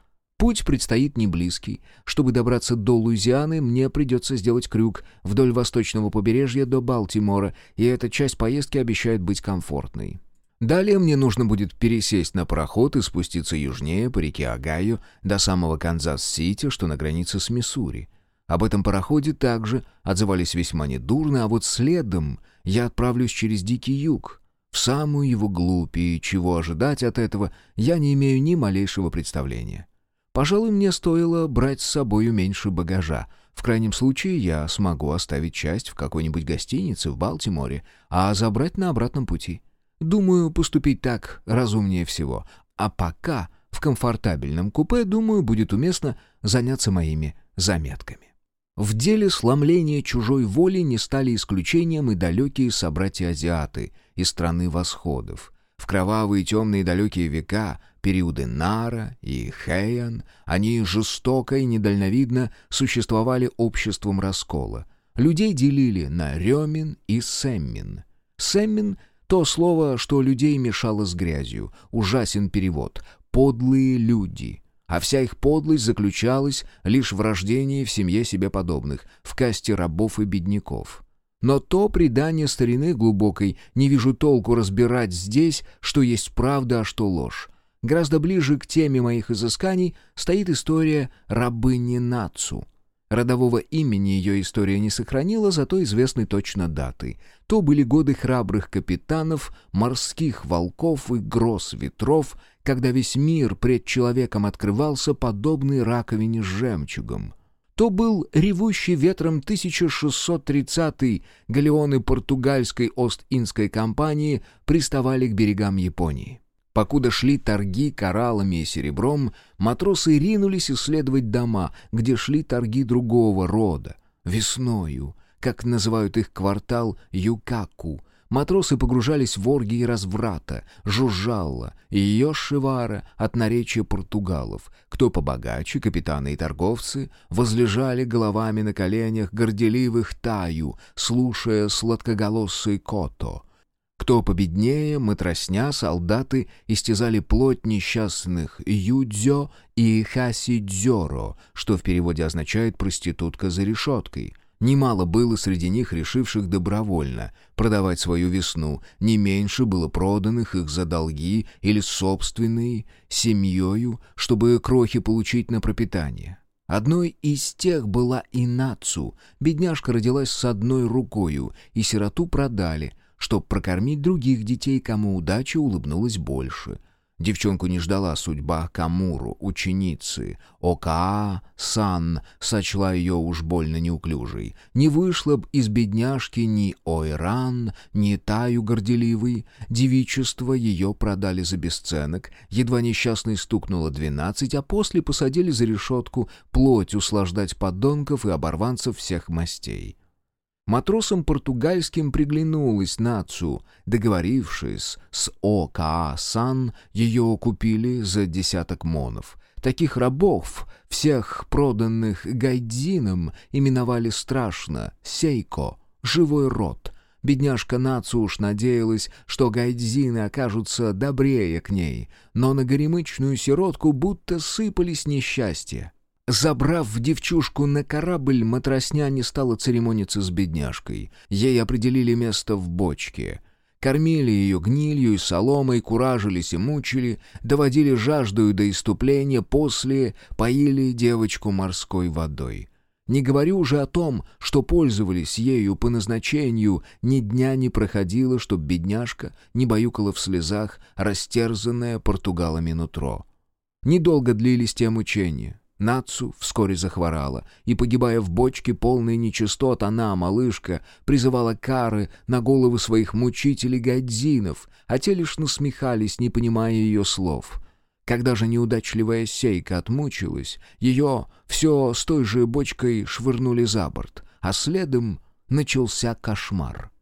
Путь предстоит не близкий. Чтобы добраться до Луизианы, мне придется сделать крюк вдоль восточного побережья до Балтимора, и эта часть поездки обещает быть комфортной. Далее мне нужно будет пересесть на пароход и спуститься южнее по реке Огайо до самого Канзас-Сити, что на границе с Миссури. Об этом пароходе также отзывались весьма недурно, а вот следом я отправлюсь через Дикий Юг, в самую его глубь, и чего ожидать от этого, я не имею ни малейшего представления. Пожалуй, мне стоило брать с собою меньше багажа. В крайнем случае я смогу оставить часть в какой-нибудь гостинице в Балтиморе, а забрать на обратном пути. Думаю, поступить так разумнее всего. А пока в комфортабельном купе, думаю, будет уместно заняться моими заметками. В деле сломления чужой воли не стали исключением и далекие собратья-азиаты из страны восходов. В кровавые темные далекие века периоды Нара и Хэйан, они жестоко и недальновидно существовали обществом раскола. Людей делили на Рёмин и Сэммин. Сэммин — то слово, что людей мешало с грязью. Ужасен перевод. «Подлые люди». А вся их подлость заключалась лишь в рождении в семье себе подобных, в касте рабов и бедняков. Но то предание старины глубокой не вижу толку разбирать здесь, что есть правда, а что ложь. Гораздо ближе к теме моих изысканий стоит история рабыни Нацу. Родового имени ее история не сохранила, зато известны точно даты. То были годы храбрых капитанов, морских волков и гроз ветров, когда весь мир пред человеком открывался подобный раковине с жемчугом. То был ревущий ветром 1630-й, галеоны португальской Ост-Индской компании приставали к берегам Японии. Покуда шли торги кораллами и серебром, матросы ринулись исследовать дома, где шли торги другого рода. Весною, как называют их квартал Юкаку, матросы погружались в оргии разврата, жужжала и ее шивара от наречия португалов. Кто побогаче, капитаны и торговцы, возлежали головами на коленях горделивых таю, слушая сладкоголосый кото — Кто победнее, матросня, солдаты истязали плоть несчастных юдзё и хасидзёро, что в переводе означает «проститутка за решеткой». Немало было среди них, решивших добровольно продавать свою весну, не меньше было проданных их за долги или собственной семьёю, чтобы крохи получить на пропитание. Одной из тех была и Нацу. Бедняжка родилась с одной рукою, и сироту продали, чтоб прокормить других детей, кому удача улыбнулась больше — Девчонку не ждала судьба Камуру, ученицы. Окаа Сан сочла ее уж больно неуклюжей. Не вышла б из бедняжки ни Ойран, ни Таю горделивый. Девичество ее продали за бесценок. Едва несчастной стукнуло двенадцать, а после посадили за решетку плоть услаждать подонков и оборванцев всех мастей. Матросам португальским приглянулась Нацу. Договорившись с ОКА-сан, ее купили за десяток монов. Таких рабов, всех проданных гайдзином, именовали страшно «сейко» — «живой род». Бедняжка Нацу уж надеялась, что гайдзины окажутся добрее к ней, но на горемычную сиротку будто сыпались несчастья. Забрав девчушку на корабль, матросня не стала церемониться с бедняжкой. Ей определили место в бочке. Кормили ее гнилью и соломой, куражились и мучили, доводили жаждую до иступления, после поили девочку морской водой. Не говорю уже о том, что пользовались ею по назначению, ни дня не проходило, чтоб бедняжка не баюкала в слезах, растерзанная португалами нутро. Недолго длились те мучения. Нацу вскоре захворала, и, погибая в бочке, полной нечистот, она, малышка, призывала кары на головы своих мучителей-гадзинов, а те лишь насмехались, не понимая ее слов. Когда же неудачливая сейка отмучилась, ее все с той же бочкой швырнули за борт, а следом начался кошмар.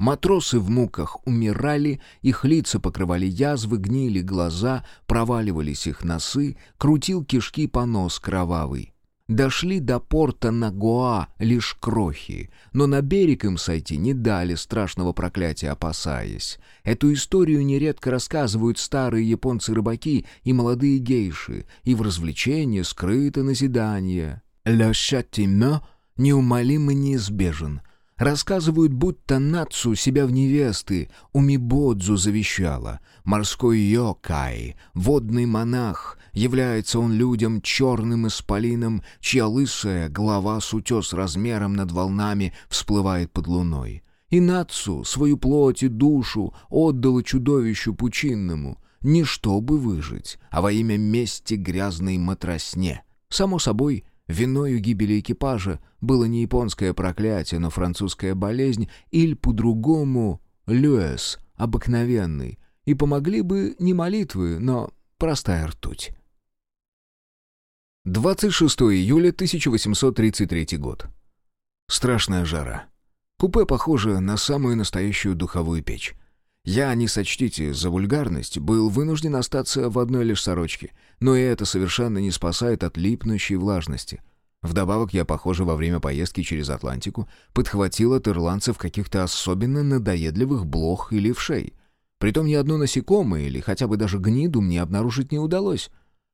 Матросы в муках умирали, их лица покрывали язвы, гнили глаза, проваливались их носы, крутил кишки понос кровавый. Дошли до порта на Гоа лишь крохи, но на берег им сойти не дали, страшного проклятия опасаясь. Эту историю нередко рассказывают старые японцы-рыбаки и молодые гейши, и в развлечение скрыто назидание. «Le châtiment неумолимо неизбежен», Рассказывают, будто Нацу себя в невесты Умибодзу завещала. Морской йокай, водный монах, является он людям черным исполином, чья лысая голова с утес размером над волнами всплывает под луной. И Нацу свою плоть и душу отдала чудовищу пучинному, не чтобы выжить, а во имя мести грязной матросне. Само собой, Виною гибели экипажа было не японское проклятие, но французская болезнь или по-другому люэс, обыкновенный, и помогли бы не молитвы, но простая ртуть. 26 июля 1833 год. Страшная жара. Купе похоже на самую настоящую духовую печь. Я, не сочтите за вульгарность, был вынужден остаться в одной лишь сорочке, но и это совершенно не спасает от липнущей влажности. Вдобавок, я, похоже, во время поездки через Атлантику подхватил от ирландцев каких-то особенно надоедливых блох или вшей. Притом ни одно насекомое или хотя бы даже гниду мне обнаружить не удалось.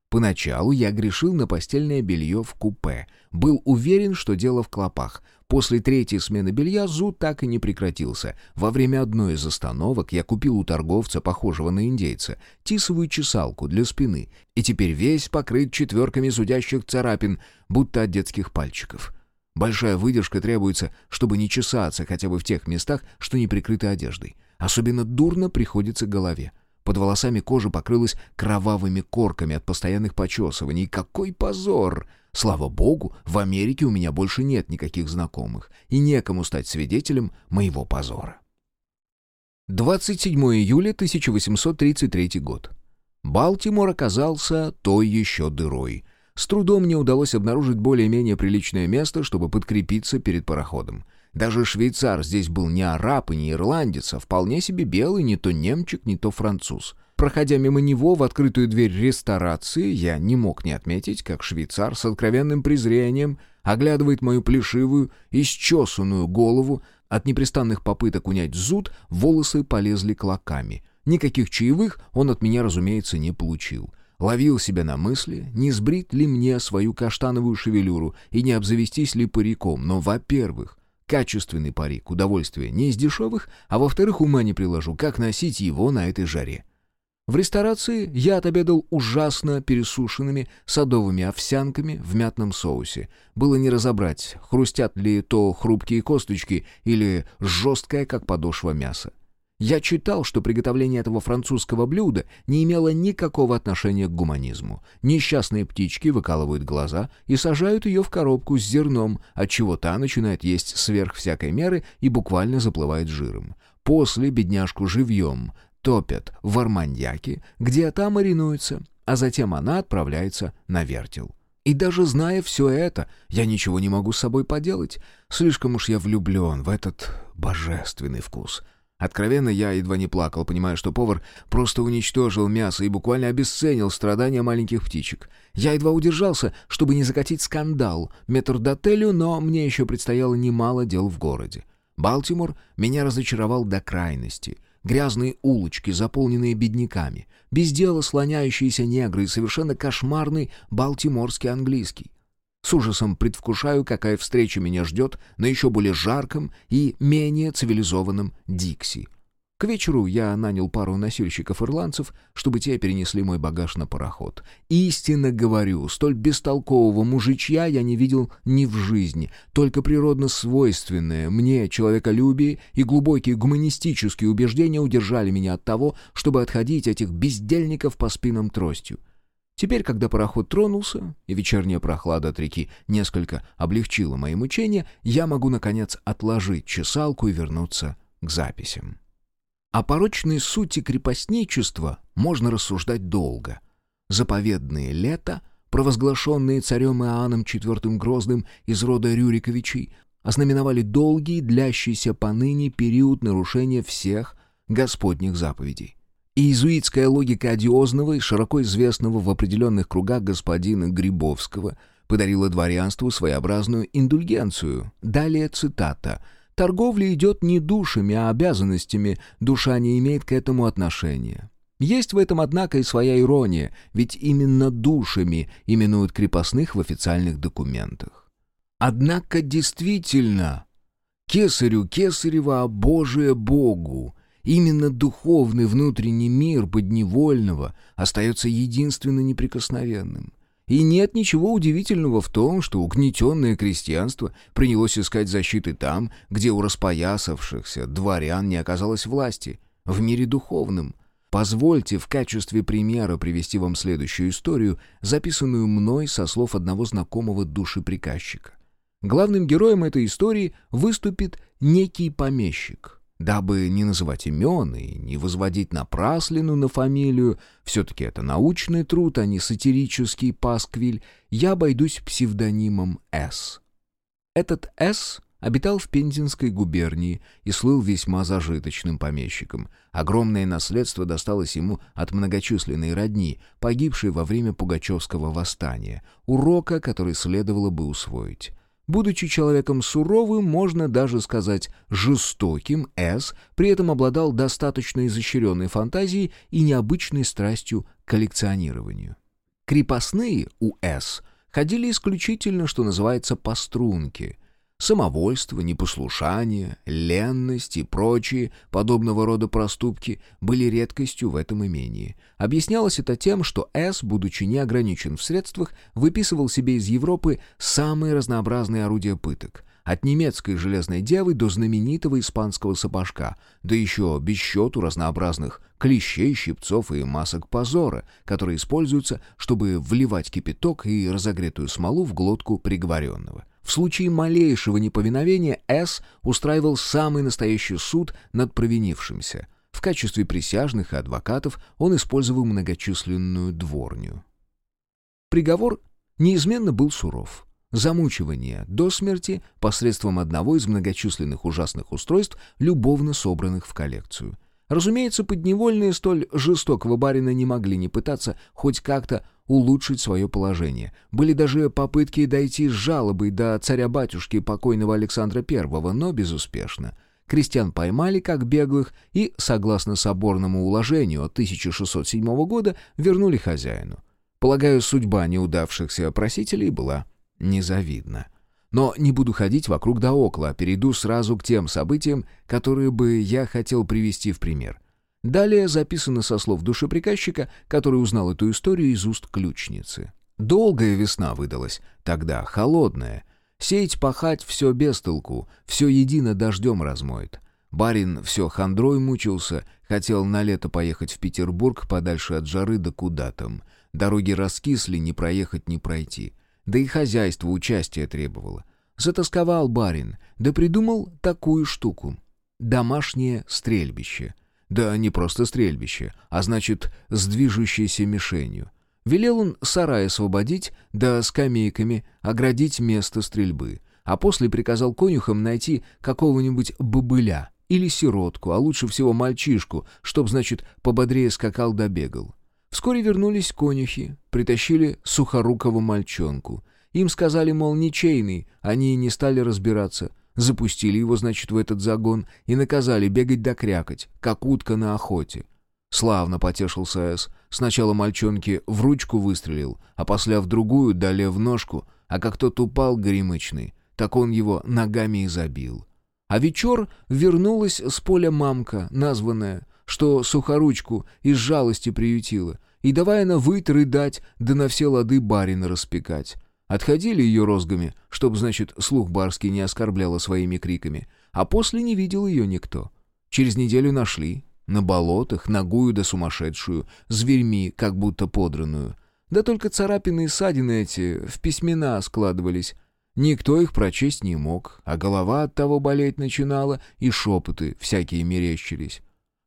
Поначалу я грешил на постельное белье в купе. Был уверен, что дело в клопах. После третьей смены белья зуд так и не прекратился. Во время одной из остановок я купил у торговца, похожего на индейца, тисовую чесалку для спины, и теперь весь покрыт четверками зудящих царапин, будто от детских пальчиков. Большая выдержка требуется, чтобы не чесаться хотя бы в тех местах, что не прикрыты одеждой. Особенно дурно приходится голове. Под волосами кожа покрылась кровавыми корками от постоянных почесываний. Какой позор! Слава богу, в Америке у меня больше нет никаких знакомых, и некому стать свидетелем моего позора. 27 июля 1833 год. Балтимор оказался той еще дырой. С трудом мне удалось обнаружить более-менее приличное место, чтобы подкрепиться перед пароходом. Даже швейцар здесь был не араб и не ирландец, а вполне себе белый, не то немчик, не то француз. Проходя мимо него в открытую дверь ресторации, я не мог не отметить, как швейцар с откровенным презрением оглядывает мою плешивую, исчесанную голову, От непрестанных попыток унять зуд волосы полезли клоками. Никаких чаевых он от меня, разумеется, не получил. Ловил себя на мысли, не сбрить ли мне свою каштановую шевелюру и не обзавестись ли париком. Но, во-первых, качественный парик, удовольствие не из дешевых, а во-вторых, ума не приложу, как носить его на этой жаре. В ресторации я отобедал ужасно пересушенными садовыми овсянками в мятном соусе. Было не разобрать, хрустят ли то хрупкие косточки или жесткое, как подошва мяса. Я читал, что приготовление этого французского блюда не имело никакого отношения к гуманизму. Несчастные птички выкалывают глаза и сажают ее в коробку с зерном, отчего та начинает есть сверх всякой меры и буквально заплывает жиром. После бедняжку живьем топят в арманьяке, где та маринуется, а затем она отправляется на вертел. И даже зная все это, я ничего не могу с собой поделать. Слишком уж я влюблен в этот божественный вкус. Откровенно, я едва не плакал, понимая, что повар просто уничтожил мясо и буквально обесценил страдания маленьких птичек. Я едва удержался, чтобы не закатить скандал метрдотелю, но мне еще предстояло немало дел в городе. Балтимор меня разочаровал до крайности — Грязные улочки, заполненные бедняками, без дела слоняющиеся негры и совершенно кошмарный балтиморский английский. С ужасом предвкушаю, какая встреча меня ждет на еще более жарком и менее цивилизованном Дикси — к вечеру я нанял пару носильщиков-ирландцев, чтобы те перенесли мой багаж на пароход. Истинно говорю, столь бестолкового мужичья я не видел ни в жизни, только природно свойственное мне человеколюбие и глубокие гуманистические убеждения удержали меня от того, чтобы отходить этих бездельников по спинам тростью. Теперь, когда пароход тронулся, и вечерняя прохлада от реки несколько облегчила мои мучения, я могу, наконец, отложить чесалку и вернуться к записям. О порочной сути крепостничества можно рассуждать долго. Заповедные лета, провозглашенные царем Иоанном IV Грозным из рода Рюриковичей, ознаменовали долгий, длящийся поныне период нарушения всех господних заповедей. Иезуитская логика одиозного и широко известного в определенных кругах господина Грибовского подарила дворянству своеобразную индульгенцию. Далее цитата – Торговля идет не душами, а обязанностями, душа не имеет к этому отношения. Есть в этом, однако, и своя ирония, ведь именно душами именуют крепостных в официальных документах. Однако действительно, кесарю кесарева, а Божие Богу, именно духовный внутренний мир подневольного остается единственно неприкосновенным. И нет ничего удивительного в том, что угнетенное крестьянство принялось искать защиты там, где у распоясавшихся дворян не оказалось власти, в мире духовном. Позвольте в качестве примера привести вам следующую историю, записанную мной со слов одного знакомого душеприказчика. Главным героем этой истории выступит некий помещик — Дабы не называть имен и не возводить напраслину на фамилию, все-таки это научный труд, а не сатирический пасквиль, я обойдусь псевдонимом С. Этот С обитал в Пензенской губернии и слыл весьма зажиточным помещиком. Огромное наследство досталось ему от многочисленной родни, погибшей во время Пугачевского восстания, урока, который следовало бы усвоить. Будучи человеком суровым, можно даже сказать жестоким, С при этом обладал достаточно изощренной фантазией и необычной страстью к коллекционированию. Крепостные у С ходили исключительно, что называется, по струнке — Самовольство, непослушание, ленность и прочие подобного рода проступки были редкостью в этом имении. Объяснялось это тем, что С, будучи не ограничен в средствах, выписывал себе из Европы самые разнообразные орудия пыток. От немецкой железной девы до знаменитого испанского сапожка, да еще без счету разнообразных клещей, щипцов и масок позора, которые используются, чтобы вливать кипяток и разогретую смолу в глотку приговоренного. В случае малейшего неповиновения С устраивал самый настоящий суд над провинившимся. В качестве присяжных и адвокатов он использовал многочисленную дворню. Приговор неизменно был суров. Замучивание до смерти посредством одного из многочисленных ужасных устройств, любовно собранных в коллекцию. Разумеется, подневольные столь жестокого барина не могли не пытаться хоть как-то улучшить свое положение. Были даже попытки дойти с жалобой до царя-батюшки покойного Александра I, но безуспешно. Крестьян поймали как беглых и, согласно соборному уложению от 1607 года, вернули хозяину. Полагаю, судьба неудавшихся просителей была незавидна. Но не буду ходить вокруг да около, перейду сразу к тем событиям, которые бы я хотел привести в пример. Далее записано со слов душеприказчика, который узнал эту историю из уст ключницы. Долгая весна выдалась, тогда холодная. Сеять, пахать — все без толку, все едино дождем размоет. Барин все хандрой мучился, хотел на лето поехать в Петербург подальше от жары да куда там. Дороги раскисли, не проехать, не пройти. Да и хозяйство участия требовало. Затасковал барин, да придумал такую штуку. Домашнее стрельбище. Да не просто стрельбище, а значит, с движущейся мишенью. Велел он сарай освободить, да скамейками оградить место стрельбы, а после приказал конюхам найти какого-нибудь бобыля или сиротку, а лучше всего мальчишку, чтоб, значит, пободрее скакал да бегал. Вскоре вернулись конюхи, притащили сухорукого мальчонку. Им сказали, мол, ничейный, они не стали разбираться. Запустили его, значит, в этот загон и наказали бегать да крякать, как утка на охоте. Славно потешился Эс. Сначала мальчонки в ручку выстрелил, а после в другую, далее в ножку, а как тот упал горемычный, так он его ногами и забил. А вечер вернулась с поля мамка, названная, что сухоручку из жалости приютила, и давай она выть, рыдать, да на все лады барина распекать. Отходили ее розгами, чтоб, значит, слух барский не оскорбляла своими криками, а после не видел ее никто. Через неделю нашли, на болотах, ногую да сумасшедшую, зверьми, как будто подранную. Да только царапины и ссадины эти в письмена складывались. Никто их прочесть не мог, а голова от того болеть начинала, и шепоты всякие мерещились.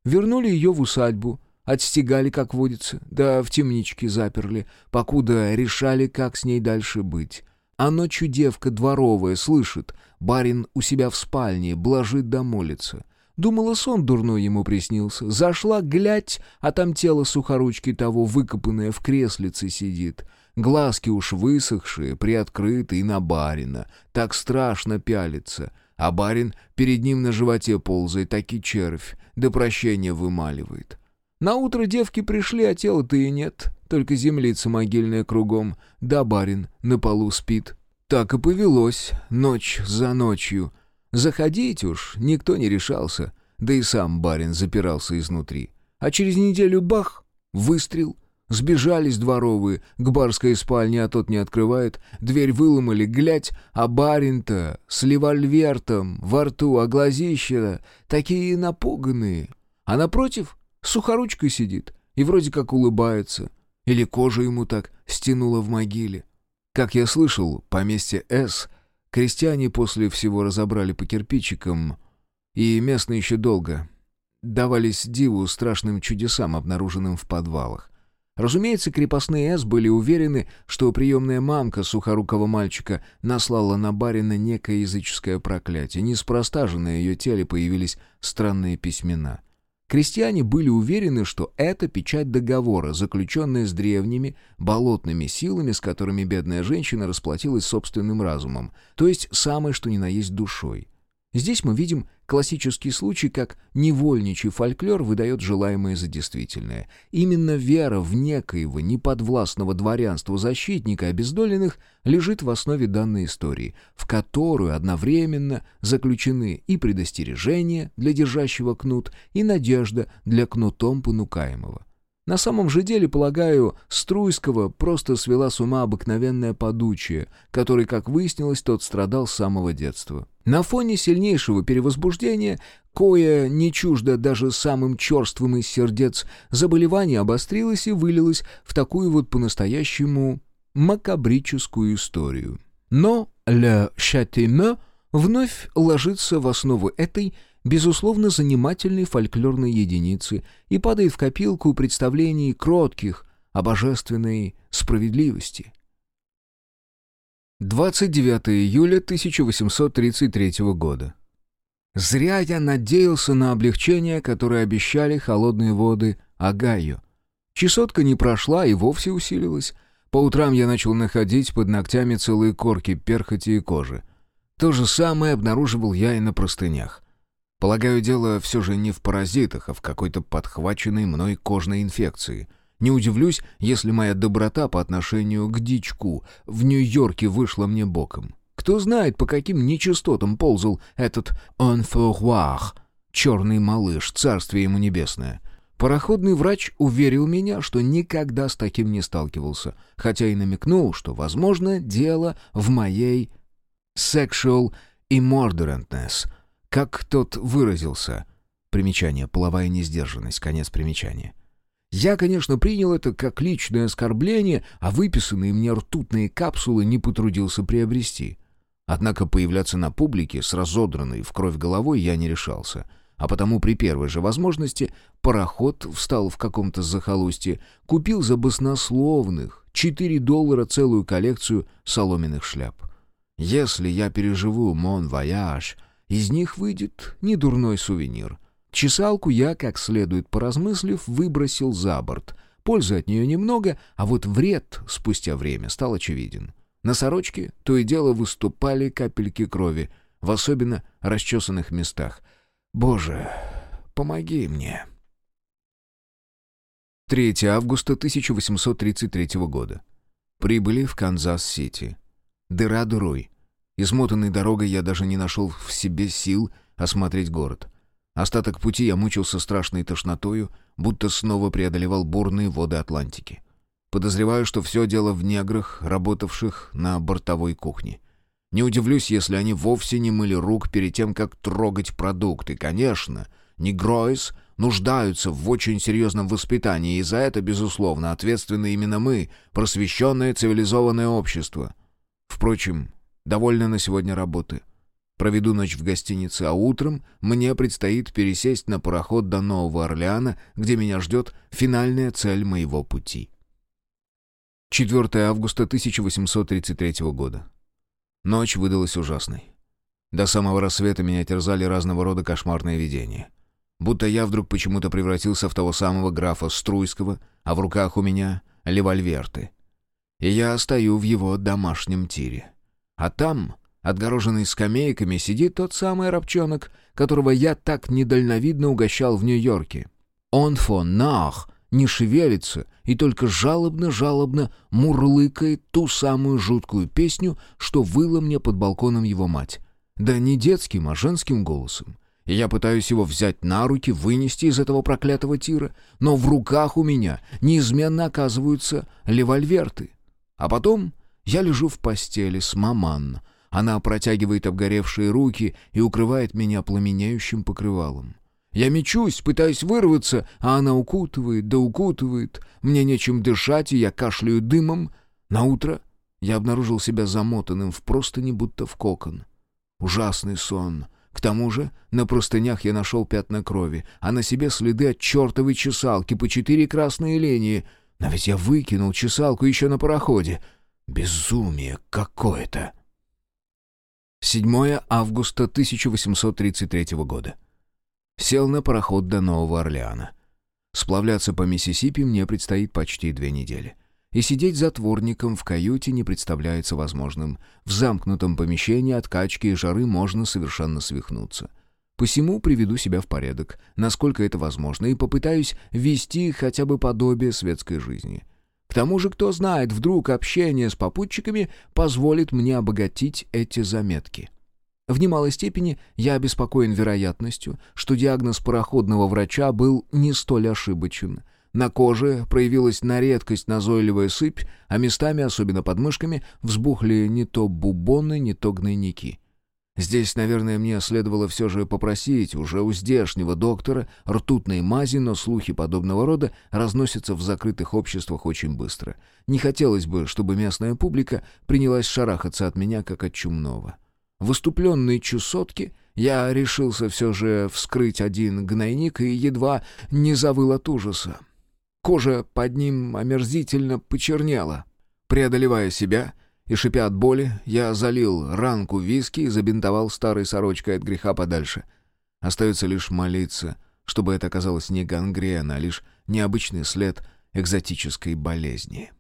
Вернули ее в усадьбу, отстегали, как водится, да в темничке заперли, покуда решали, как с ней дальше быть. А ночью девка дворовая слышит, барин у себя в спальне блажит да молится. Думала, сон дурной ему приснился. Зашла, глядь, а там тело сухоручки того, выкопанное в креслице сидит. Глазки уж высохшие, приоткрытые на барина. Так страшно пялится. А барин перед ним на животе ползает, таки червь, да прощения вымаливает. На утро девки пришли, а тела-то и нет, только землица могильная кругом, да барин на полу спит. Так и повелось, ночь за ночью. Заходить уж никто не решался, да и сам барин запирался изнутри. А через неделю бах, выстрел, Сбежались дворовые к барской спальне, а тот не открывает. Дверь выломали, глядь, а барин-то с револьвертом во рту, а глазища такие напуганные. А напротив сухоручкой сидит и вроде как улыбается. Или кожа ему так стянула в могиле. Как я слышал, поместье С крестьяне после всего разобрали по кирпичикам, и местные еще долго давались диву страшным чудесам, обнаруженным в подвалах. Разумеется, крепостные С были уверены, что приемная мамка сухорукого мальчика наслала на барина некое языческое проклятие. Неспроста же на ее теле появились странные письмена. Крестьяне были уверены, что это печать договора, заключенная с древними, болотными силами, с которыми бедная женщина расплатилась собственным разумом, то есть самое что ни на есть душой. Здесь мы видим классический случай, как невольничий фольклор выдает желаемое за действительное. Именно вера в некоего неподвластного дворянству защитника обездоленных лежит в основе данной истории, в которую одновременно заключены и предостережение для держащего кнут, и надежда для кнутом понукаемого. На самом же деле, полагаю, Струйского просто свела с ума обыкновенная подучие, который, как выяснилось, тот страдал с самого детства. На фоне сильнейшего перевозбуждения, кое не чуждо даже самым черствым из сердец, заболевание обострилось и вылилось в такую вот по-настоящему макабрическую историю. Но «Le Châtiment» вновь ложится в основу этой безусловно, занимательной фольклорной единицы и падает в копилку представлений кротких о божественной справедливости. 29 июля 1833 года. Зря я надеялся на облегчение, которое обещали холодные воды Агаю. Чесотка не прошла и вовсе усилилась. По утрам я начал находить под ногтями целые корки перхоти и кожи. То же самое обнаруживал я и на простынях. Полагаю, дело все же не в паразитах, а в какой-то подхваченной мной кожной инфекции. Не удивлюсь, если моя доброта по отношению к дичку в Нью-Йорке вышла мне боком. Кто знает, по каким нечистотам ползал этот «онфоруах», черный малыш, царствие ему небесное. Пароходный врач уверил меня, что никогда с таким не сталкивался, хотя и намекнул, что, возможно, дело в моей «sexual immoderateness», как тот выразился. Примечание, половая несдержанность, конец примечания. Я, конечно, принял это как личное оскорбление, а выписанные мне ртутные капсулы не потрудился приобрести. Однако появляться на публике с разодранной в кровь головой я не решался, а потому при первой же возможности пароход встал в каком-то захолустье, купил за баснословных 4 доллара целую коллекцию соломенных шляп. Если я переживу «Мон-вояж», из них выйдет недурной сувенир. Чесалку я, как следует поразмыслив, выбросил за борт. Пользы от нее немного, а вот вред спустя время стал очевиден. На сорочке то и дело выступали капельки крови, в особенно расчесанных местах. «Боже, помоги мне!» 3 августа 1833 года. Прибыли в Канзас-Сити. Дыра дырой. Измотанный дорогой я даже не нашел в себе сил осмотреть город. Остаток пути я мучился страшной тошнотою, будто снова преодолевал бурные воды Атлантики. Подозреваю, что все дело в неграх, работавших на бортовой кухне. Не удивлюсь, если они вовсе не мыли рук перед тем, как трогать продукты. Конечно, негроис нуждаются в очень серьезном воспитании, и за это, безусловно, ответственны именно мы, просвещенное цивилизованное общество. Впрочем, Довольно на сегодня работы. Проведу ночь в гостинице, а утром мне предстоит пересесть на пароход до Нового Орлеана, где меня ждет финальная цель моего пути. 4 августа 1833 года. Ночь выдалась ужасной. До самого рассвета меня терзали разного рода кошмарные видения. Будто я вдруг почему-то превратился в того самого графа Струйского, а в руках у меня — левальверты. И я стою в его домашнем тире. А там, отгороженный скамейками, сидит тот самый рабчонок, которого я так недальновидно угощал в Нью-Йорке. Он фон Нах не шевелится и только жалобно-жалобно мурлыкает ту самую жуткую песню, что выла мне под балконом его мать. Да не детским, а женским голосом. Я пытаюсь его взять на руки, вынести из этого проклятого тира, но в руках у меня неизменно оказываются левальверты. А потом я лежу в постели с маман. Она протягивает обгоревшие руки и укрывает меня пламенеющим покрывалом. Я мечусь, пытаюсь вырваться, а она укутывает, да укутывает. Мне нечем дышать, и я кашляю дымом. На утро я обнаружил себя замотанным в простыни, будто в кокон. Ужасный сон. К тому же на простынях я нашел пятна крови, а на себе следы от чертовой чесалки по четыре красные линии. Но ведь я выкинул чесалку еще на пароходе. Безумие какое-то. 7 августа 1833 года. Сел на пароход до Нового Орлеана. Сплавляться по Миссисипи мне предстоит почти две недели. И сидеть затворником в каюте не представляется возможным. В замкнутом помещении от качки и жары можно совершенно свихнуться. Посему приведу себя в порядок, насколько это возможно, и попытаюсь вести хотя бы подобие светской жизни. К тому же, кто знает, вдруг общение с попутчиками позволит мне обогатить эти заметки. В немалой степени я обеспокоен вероятностью, что диагноз пароходного врача был не столь ошибочен. На коже проявилась на редкость назойливая сыпь, а местами, особенно под мышками, взбухли не то бубоны, не то гнойники. Здесь, наверное, мне следовало все же попросить уже у здешнего доктора ртутной мази, но слухи подобного рода разносятся в закрытых обществах очень быстро. Не хотелось бы, чтобы местная публика принялась шарахаться от меня, как от чумного. Выступленные чесотки я решился все же вскрыть один гнойник и едва не завыл от ужаса. Кожа под ним омерзительно почернела. Преодолевая себя, и, шипя от боли, я залил ранку виски и забинтовал старой сорочкой от греха подальше. Остается лишь молиться, чтобы это оказалось не гангрена, а лишь необычный след экзотической болезни.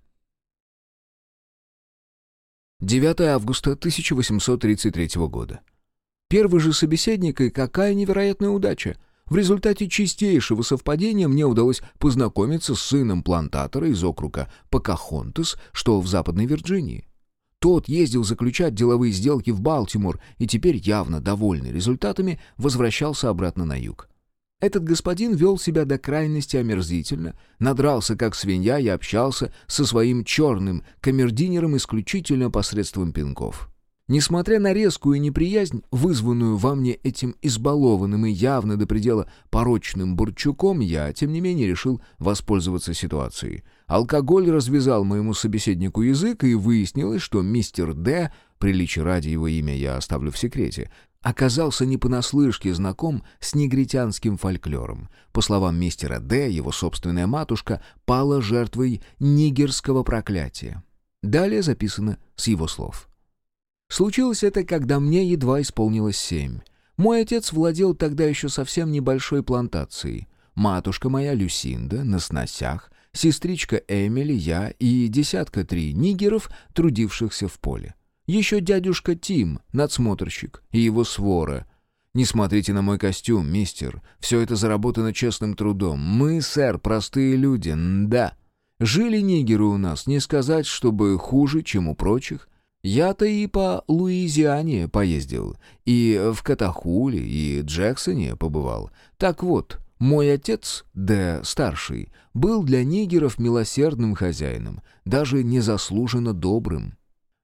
9 августа 1833 года. Первый же собеседник, и какая невероятная удача! В результате чистейшего совпадения мне удалось познакомиться с сыном плантатора из округа Покахонтес, что в Западной Вирджинии. Тот ездил заключать деловые сделки в Балтимор и теперь, явно довольный результатами, возвращался обратно на юг. Этот господин вел себя до крайности омерзительно, надрался как свинья и общался со своим черным камердинером исключительно посредством пинков. Несмотря на резкую неприязнь, вызванную во мне этим избалованным и явно до предела порочным бурчуком, я, тем не менее, решил воспользоваться ситуацией. Алкоголь развязал моему собеседнику язык, и выяснилось, что мистер Д, приличие ради его имя я оставлю в секрете, оказался не понаслышке знаком с негритянским фольклором. По словам мистера Д, его собственная матушка пала жертвой нигерского проклятия. Далее записано с его слов. Случилось это, когда мне едва исполнилось семь. Мой отец владел тогда еще совсем небольшой плантацией. Матушка моя Люсинда на сносях, сестричка Эмили, я и десятка три нигеров, трудившихся в поле. Еще дядюшка Тим, надсмотрщик, и его свора. Не смотрите на мой костюм, мистер. Все это заработано честным трудом. Мы, сэр, простые люди, да. Жили нигеры у нас, не сказать, чтобы хуже, чем у прочих. Я-то и по Луизиане поездил, и в Катахуле, и Джексоне побывал. Так вот, мой отец, Д. старший, был для нигеров милосердным хозяином, даже незаслуженно добрым.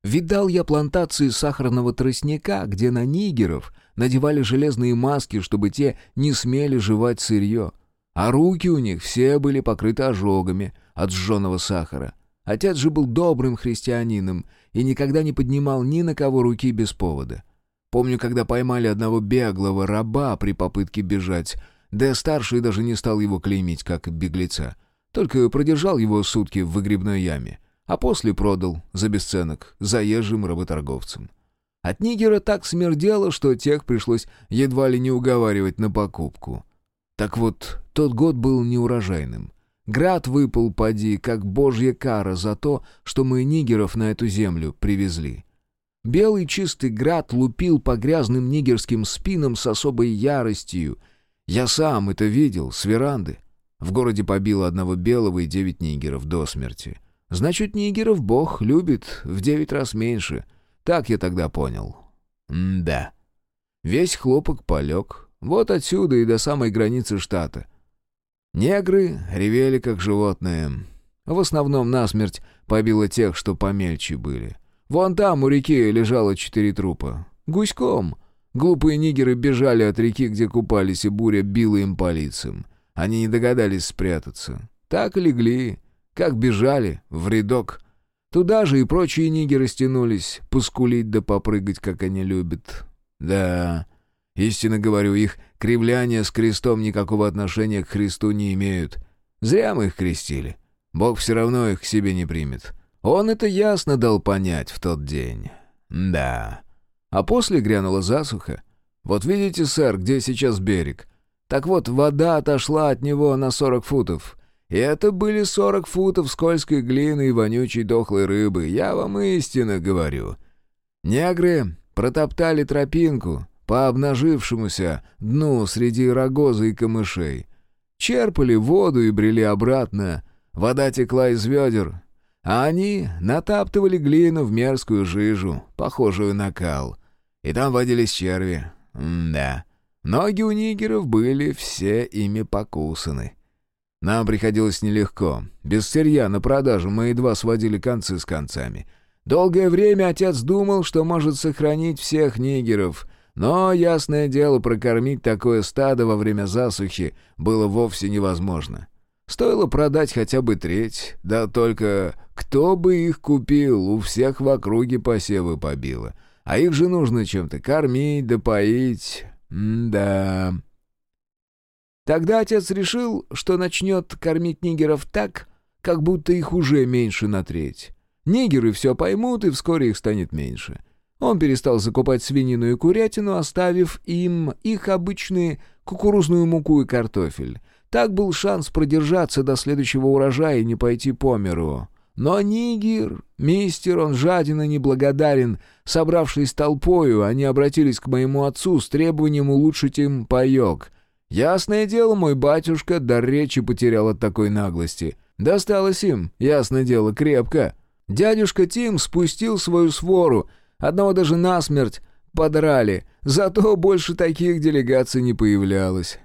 Видал я плантации сахарного тростника, где на нигеров надевали железные маски, чтобы те не смели жевать сырье, а руки у них все были покрыты ожогами от сжженного сахара. Отец же был добрым христианином и никогда не поднимал ни на кого руки без повода. Помню, когда поймали одного беглого раба при попытке бежать, да старший даже не стал его клеймить как беглеца, только продержал его сутки в выгребной яме, а после продал за бесценок заезжим работорговцам. От нигера так смердело, что тех пришлось едва ли не уговаривать на покупку. Так вот, тот год был неурожайным. Град выпал, поди, как божья кара за то, что мы нигеров на эту землю привезли. Белый чистый град лупил по грязным нигерским спинам с особой яростью. Я сам это видел, с веранды. В городе побило одного белого и девять нигеров до смерти. Значит, нигеров бог любит в девять раз меньше. Так я тогда понял. М да. Весь хлопок полег. Вот отсюда и до самой границы штата — Негры ревели, как животные. В основном насмерть побило тех, что помельче были. Вон там у реки лежало четыре трупа. Гуськом. Глупые нигеры бежали от реки, где купались, и буря била им по лицам. Они не догадались спрятаться. Так легли, как бежали, в рядок. Туда же и прочие нигеры стянулись, поскулить да попрыгать, как они любят. Да, истинно говорю, их Кривляния с крестом никакого отношения к Христу не имеют. Зря мы их крестили. Бог все равно их к себе не примет. Он это ясно дал понять в тот день. Да. А после грянула засуха. Вот видите, сэр, где сейчас берег? Так вот, вода отошла от него на сорок футов. И это были сорок футов скользкой глины и вонючей дохлой рыбы, я вам истинно говорю. Негры протоптали тропинку, по обнажившемуся дну среди рогоза и камышей. Черпали воду и брели обратно. Вода текла из ведер, а они натаптывали глину в мерзкую жижу, похожую на кал. И там водились черви. М-да. Ноги у нигеров были все ими покусаны. Нам приходилось нелегко. Без сырья на продажу мы едва сводили концы с концами. Долгое время отец думал, что может сохранить всех нигеров — но, ясное дело, прокормить такое стадо во время засухи было вовсе невозможно. Стоило продать хотя бы треть, да только кто бы их купил, у всех в округе посевы побило. А их же нужно чем-то кормить да поить. М-да. Тогда отец решил, что начнет кормить нигеров так, как будто их уже меньше на треть. Нигеры все поймут, и вскоре их станет меньше. Он перестал закупать свинину и курятину, оставив им их обычные кукурузную муку и картофель. Так был шанс продержаться до следующего урожая и не пойти по миру. Но Нигер, мистер, он жаден и неблагодарен. Собравшись толпою, они обратились к моему отцу с требованием улучшить им паек. Ясное дело, мой батюшка дар речи потерял от такой наглости. Досталось им, ясное дело, крепко. Дядюшка Тим спустил свою свору, одного даже насмерть подрали, зато больше таких делегаций не появлялось.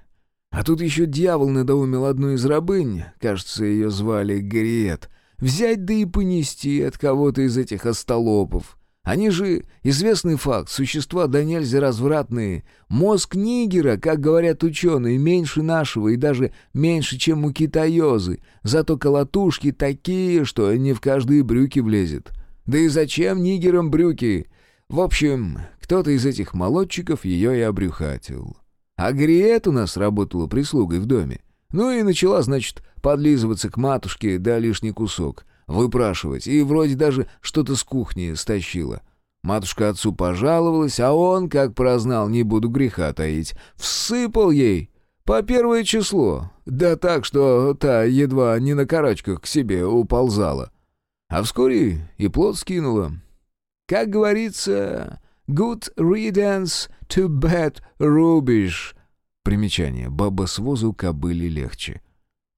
А тут еще дьявол надоумил одну из рабынь, кажется, ее звали Гриет, взять да и понести от кого-то из этих остолопов. Они же, известный факт, существа да развратные. Мозг нигера, как говорят ученые, меньше нашего и даже меньше, чем у китаёзы. Зато колотушки такие, что не в каждые брюки влезет. Да и зачем нигерам брюки? В общем, кто-то из этих молодчиков ее и обрюхатил. А Гриет у нас работала прислугой в доме. Ну и начала, значит, подлизываться к матушке, да лишний кусок выпрашивать, и вроде даже что-то с кухни стащила. Матушка отцу пожаловалась, а он, как прознал, не буду греха таить, всыпал ей по первое число, да так, что та едва не на карачках к себе уползала. А вскоре и плод скинула. Как говорится, «Good riddance to bad rubbish». Примечание. Баба с возу кобыли легче.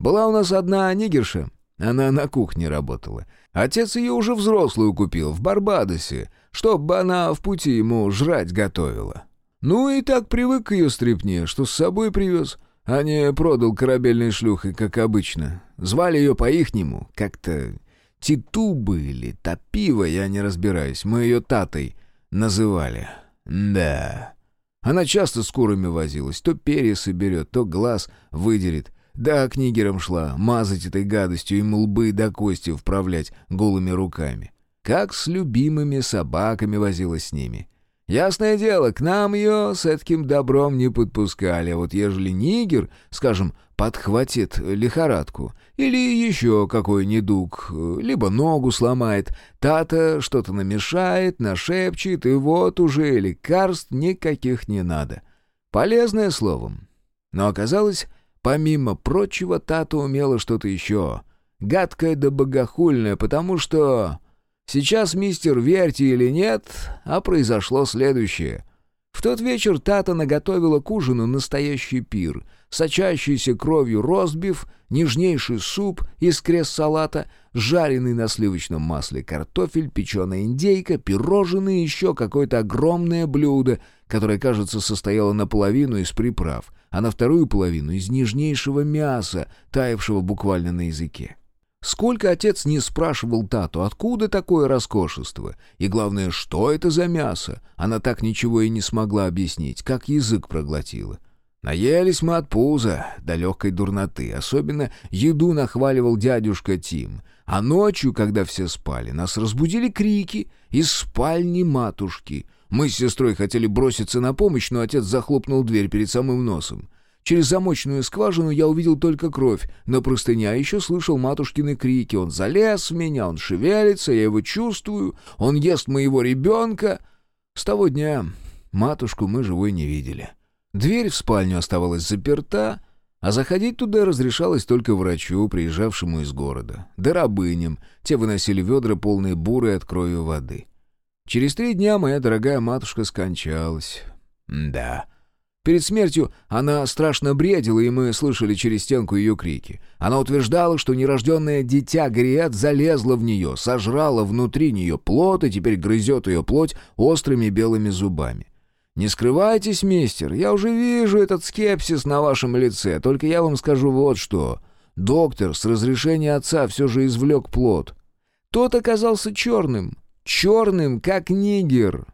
Была у нас одна нигерша, она на кухне работала. Отец ее уже взрослую купил, в Барбадосе, чтобы она в пути ему жрать готовила. Ну и так привык к ее стрипне, что с собой привез, а не продал корабельной шлюхой, как обычно. Звали ее по-ихнему, как-то Титубы или Топива, я не разбираюсь, мы ее Татой называли. Да. Она часто с курами возилась, то перья соберет, то глаз выдерет. Да, к нигерам шла, мазать этой гадостью, им лбы до кости вправлять голыми руками. Как с любимыми собаками возилась с ними. Ясное дело, к нам ее с этим добром не подпускали, а вот ежели нигер, скажем, подхватит лихорадку или еще какой недуг, либо ногу сломает, тата что-то намешает, нашепчет, и вот уже лекарств никаких не надо. Полезное словом. Но оказалось, Помимо прочего, Тата умела что-то еще. Гадкое да богохульное, потому что... Сейчас, мистер, верьте или нет, а произошло следующее. В тот вечер Тата наготовила к ужину настоящий пир. Сочащийся кровью ростбиф, нежнейший суп из крест-салата, жареный на сливочном масле картофель, печеная индейка, пирожные и еще какое-то огромное блюдо, которое, кажется, состояло наполовину из приправ — а на вторую половину из нежнейшего мяса, таявшего буквально на языке. Сколько отец не спрашивал Тату, откуда такое роскошество, и главное, что это за мясо, она так ничего и не смогла объяснить, как язык проглотила. Наелись мы от пуза до легкой дурноты, особенно еду нахваливал дядюшка Тим, а ночью, когда все спали, нас разбудили крики из спальни матушки, мы с сестрой хотели броситься на помощь, но отец захлопнул дверь перед самым носом. Через замочную скважину я увидел только кровь на простыне, а еще слышал матушкины крики. Он залез в меня, он шевелится, я его чувствую, он ест моего ребенка. С того дня матушку мы живой не видели. Дверь в спальню оставалась заперта, а заходить туда разрешалось только врачу, приезжавшему из города, да рабыням, те выносили ведра, полные буры от крови воды. Через три дня моя дорогая матушка скончалась. Да. Перед смертью она страшно бредила, и мы слышали через стенку ее крики. Она утверждала, что нерожденное дитя Гриет залезло в нее, сожрало внутри нее плод и теперь грызет ее плоть острыми белыми зубами. «Не скрывайтесь, мистер, я уже вижу этот скепсис на вашем лице, только я вам скажу вот что. Доктор с разрешения отца все же извлек плод. Тот оказался черным, черным, как нигер.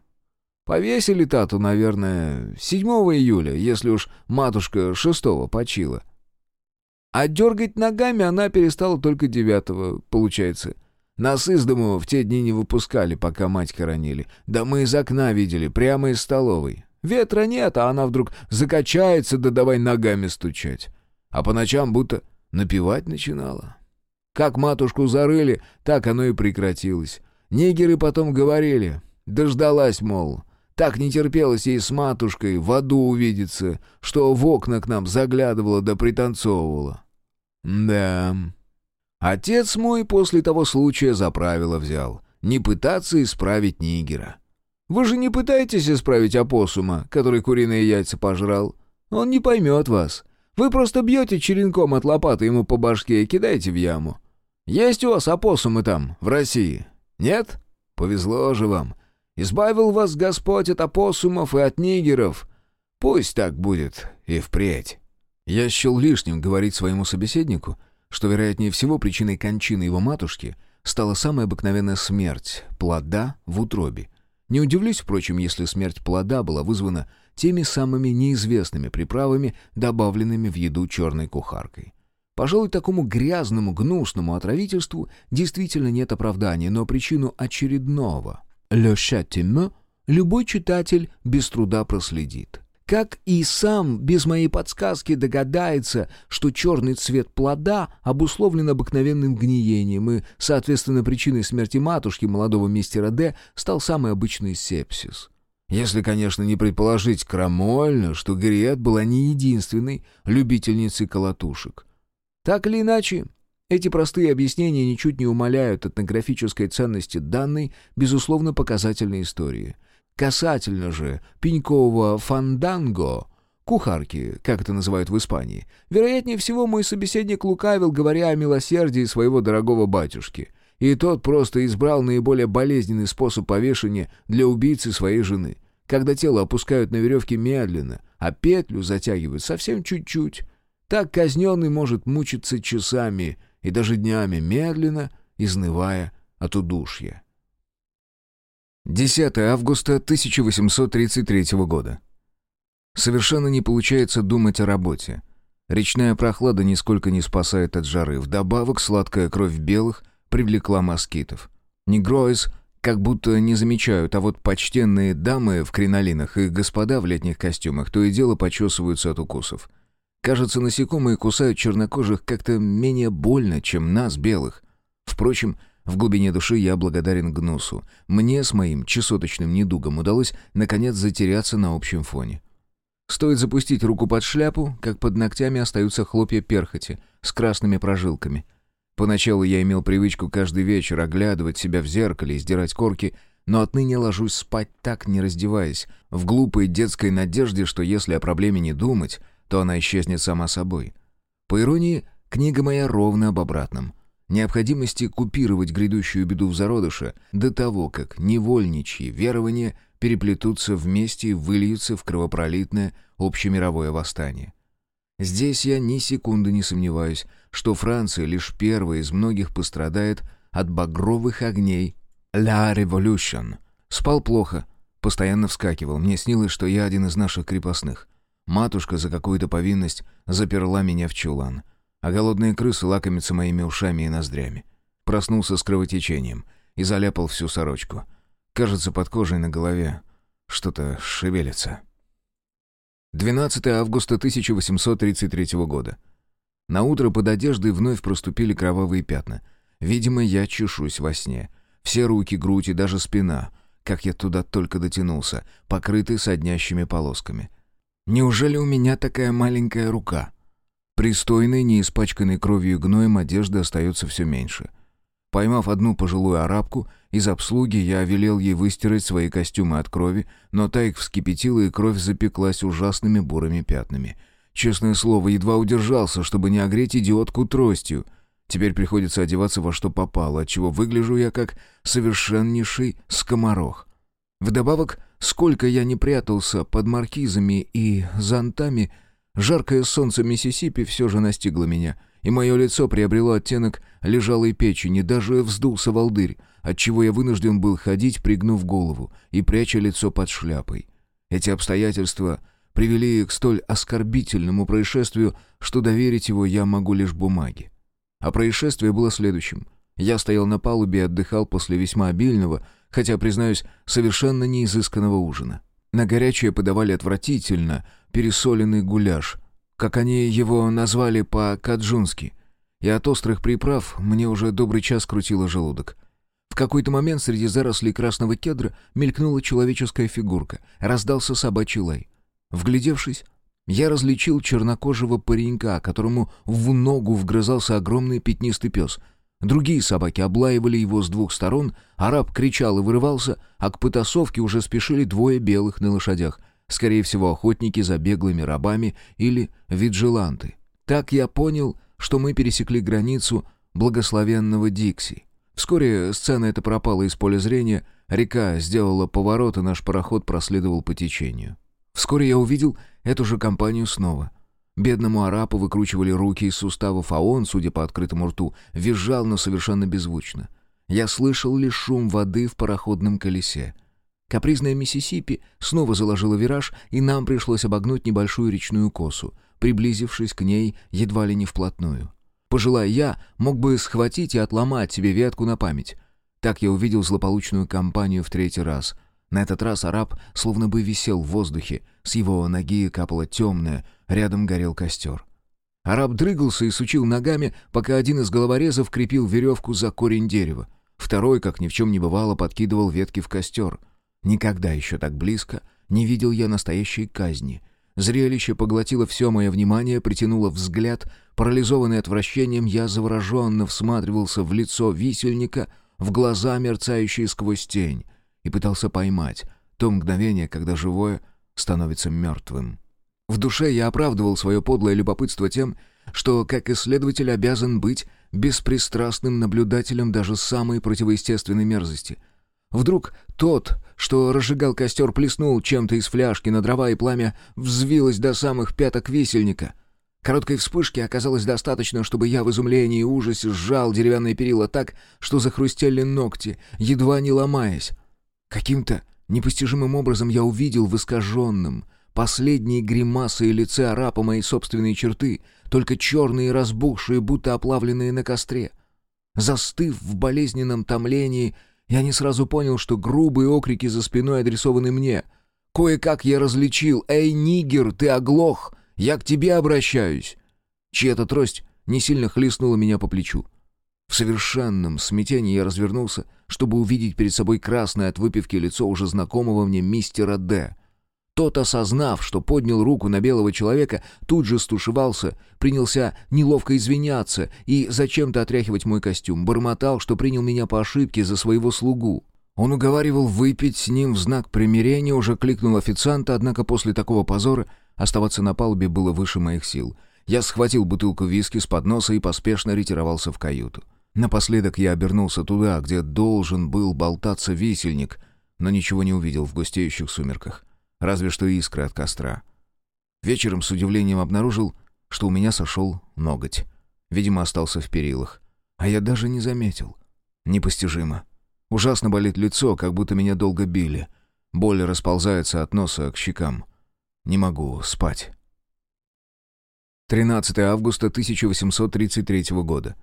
Повесили тату, наверное, 7 июля, если уж матушка 6 почила. А дергать ногами она перестала только 9 получается. Нас из дому в те дни не выпускали, пока мать хоронили. Да мы из окна видели, прямо из столовой. Ветра нет, а она вдруг закачается, да давай ногами стучать. А по ночам будто напевать начинала. Как матушку зарыли, так оно и прекратилось. Нигеры потом говорили, Дождалась, мол. Так не терпелось ей с матушкой в аду увидеться, что в окна к нам заглядывала да пританцовывала. Да. Отец мой после того случая за правило взял. Не пытаться исправить Нигера. Вы же не пытаетесь исправить опоссума, который куриные яйца пожрал? Он не поймет вас. Вы просто бьете черенком от лопаты ему по башке и кидаете в яму. Есть у вас опоссумы там, в России? Нет? Повезло же вам. Избавил вас Господь от опоссумов и от нигеров. Пусть так будет и впредь». Я счел лишним говорить своему собеседнику, что, вероятнее всего, причиной кончины его матушки стала самая обыкновенная смерть плода в утробе. Не удивлюсь, впрочем, если смерть плода была вызвана теми самыми неизвестными приправами, добавленными в еду черной кухаркой. Пожалуй, такому грязному, гнусному отравительству действительно нет оправдания, но причину очередного «le châtiment» любой читатель без труда проследит. Как и сам без моей подсказки догадается, что черный цвет плода обусловлен обыкновенным гниением, и, соответственно, причиной смерти матушки молодого мистера Д стал самый обычный сепсис. Если, конечно, не предположить крамольно, что Гриет была не единственной любительницей колотушек. Так или иначе, эти простые объяснения ничуть не умаляют этнографической ценности данной, безусловно, показательной истории. Касательно же пенькового фанданго, кухарки, как это называют в Испании, вероятнее всего мой собеседник лукавил, говоря о милосердии своего дорогого батюшки. И тот просто избрал наиболее болезненный способ повешения для убийцы своей жены, когда тело опускают на веревке медленно, а петлю затягивают совсем чуть-чуть. Так казненный может мучиться часами — и даже днями медленно, изнывая от удушья. 10 августа 1833 года. Совершенно не получается думать о работе. Речная прохлада нисколько не спасает от жары. Вдобавок сладкая кровь белых привлекла москитов. Негроис как будто не замечают, а вот почтенные дамы в кринолинах и господа в летних костюмах то и дело почесываются от укусов. Кажется, насекомые кусают чернокожих как-то менее больно, чем нас, белых. Впрочем, в глубине души я благодарен Гнусу. Мне с моим чесоточным недугом удалось, наконец, затеряться на общем фоне. Стоит запустить руку под шляпу, как под ногтями остаются хлопья перхоти с красными прожилками. Поначалу я имел привычку каждый вечер оглядывать себя в зеркале и сдирать корки, но отныне ложусь спать так, не раздеваясь, в глупой детской надежде, что если о проблеме не думать, то она исчезнет сама собой. По иронии, книга моя ровно об обратном. Необходимости купировать грядущую беду в зародыше до того, как невольничьи верования переплетутся вместе и выльются в кровопролитное общемировое восстание. Здесь я ни секунды не сомневаюсь, что Франция лишь первая из многих пострадает от багровых огней «La Revolution». Спал плохо, постоянно вскакивал. Мне снилось, что я один из наших крепостных. Матушка за какую-то повинность заперла меня в чулан, а голодные крысы лакомятся моими ушами и ноздрями. Проснулся с кровотечением и заляпал всю сорочку. Кажется, под кожей на голове что-то шевелится. 12 августа 1833 года. На утро под одеждой вновь проступили кровавые пятна. Видимо, я чешусь во сне. Все руки, грудь и даже спина, как я туда только дотянулся, покрыты соднящими полосками. Неужели у меня такая маленькая рука? Пристойной, не испачканной кровью и гноем одежды остается все меньше. Поймав одну пожилую арабку, из обслуги я велел ей выстирать свои костюмы от крови, но та их вскипятила, и кровь запеклась ужасными бурыми пятнами. Честное слово, едва удержался, чтобы не огреть идиотку тростью. Теперь приходится одеваться во что попало, отчего выгляжу я как совершеннейший скоморох. Вдобавок, сколько я не прятался под маркизами и зонтами, жаркое солнце Миссисипи все же настигло меня, и мое лицо приобрело оттенок лежалой печени, даже вздулся волдырь, отчего я вынужден был ходить, пригнув голову и пряча лицо под шляпой. Эти обстоятельства привели к столь оскорбительному происшествию, что доверить его я могу лишь бумаге. А происшествие было следующим. Я стоял на палубе и отдыхал после весьма обильного, хотя, признаюсь, совершенно неизысканного ужина. На горячее подавали отвратительно пересоленный гуляш, как они его назвали по-каджунски, и от острых приправ мне уже добрый час крутило желудок. В какой-то момент среди зарослей красного кедра мелькнула человеческая фигурка, раздался собачий лай. Вглядевшись, я различил чернокожего паренька, которому в ногу вгрызался огромный пятнистый пес. Другие собаки облаивали его с двух сторон, араб кричал и вырывался, а к потасовке уже спешили двое белых на лошадях, скорее всего, охотники за беглыми рабами или виджиланты. Так я понял, что мы пересекли границу благословенного Дикси. Вскоре сцена эта пропала из поля зрения, река сделала поворот, и наш пароход проследовал по течению. Вскоре я увидел эту же компанию снова. Бедному арапу выкручивали руки из суставов, а он, судя по открытому рту, визжал, но совершенно беззвучно. Я слышал лишь шум воды в пароходном колесе. Капризная Миссисипи снова заложила вираж, и нам пришлось обогнуть небольшую речную косу, приблизившись к ней едва ли не вплотную. Пожелая я, мог бы схватить и отломать себе ветку на память. Так я увидел злополучную компанию в третий раз — на этот раз араб словно бы висел в воздухе, с его ноги капало темное, рядом горел костер. Араб дрыгался и сучил ногами, пока один из головорезов крепил веревку за корень дерева. Второй, как ни в чем не бывало, подкидывал ветки в костер. Никогда еще так близко не видел я настоящей казни. Зрелище поглотило все мое внимание, притянуло взгляд. Парализованный отвращением, я завороженно всматривался в лицо висельника, в глаза, мерцающие сквозь тень и пытался поймать то мгновение, когда живое становится мертвым. В душе я оправдывал свое подлое любопытство тем, что, как исследователь, обязан быть беспристрастным наблюдателем даже самой противоестественной мерзости. Вдруг тот, что разжигал костер, плеснул чем-то из фляжки на дрова, и пламя взвилось до самых пяток висельника. Короткой вспышки оказалось достаточно, чтобы я в изумлении и ужасе сжал деревянные перила так, что захрустели ногти, едва не ломаясь. Каким-то непостижимым образом я увидел в искаженном, последние гримасы и лице арапа мои собственные черты, только черные разбухшие, будто оплавленные на костре. Застыв в болезненном томлении, я не сразу понял, что грубые окрики за спиной адресованы мне. Кое-как я различил «Эй, нигер, ты оглох! Я к тебе обращаюсь!» Чья-то трость не сильно хлестнула меня по плечу. В совершенном смятении я развернулся, чтобы увидеть перед собой красное от выпивки лицо уже знакомого мне мистера Д. Тот, осознав, что поднял руку на белого человека, тут же стушевался, принялся неловко извиняться и зачем-то отряхивать мой костюм, бормотал, что принял меня по ошибке за своего слугу. Он уговаривал выпить с ним в знак примирения, уже кликнул официанта, однако после такого позора оставаться на палубе было выше моих сил. Я схватил бутылку виски с подноса и поспешно ретировался в каюту. Напоследок я обернулся туда, где должен был болтаться висельник, но ничего не увидел в густеющих сумерках, разве что искры от костра. Вечером с удивлением обнаружил, что у меня сошел ноготь. Видимо, остался в перилах. А я даже не заметил. Непостижимо. Ужасно болит лицо, как будто меня долго били. Боль расползается от носа к щекам. Не могу спать. 13 августа 1833 года.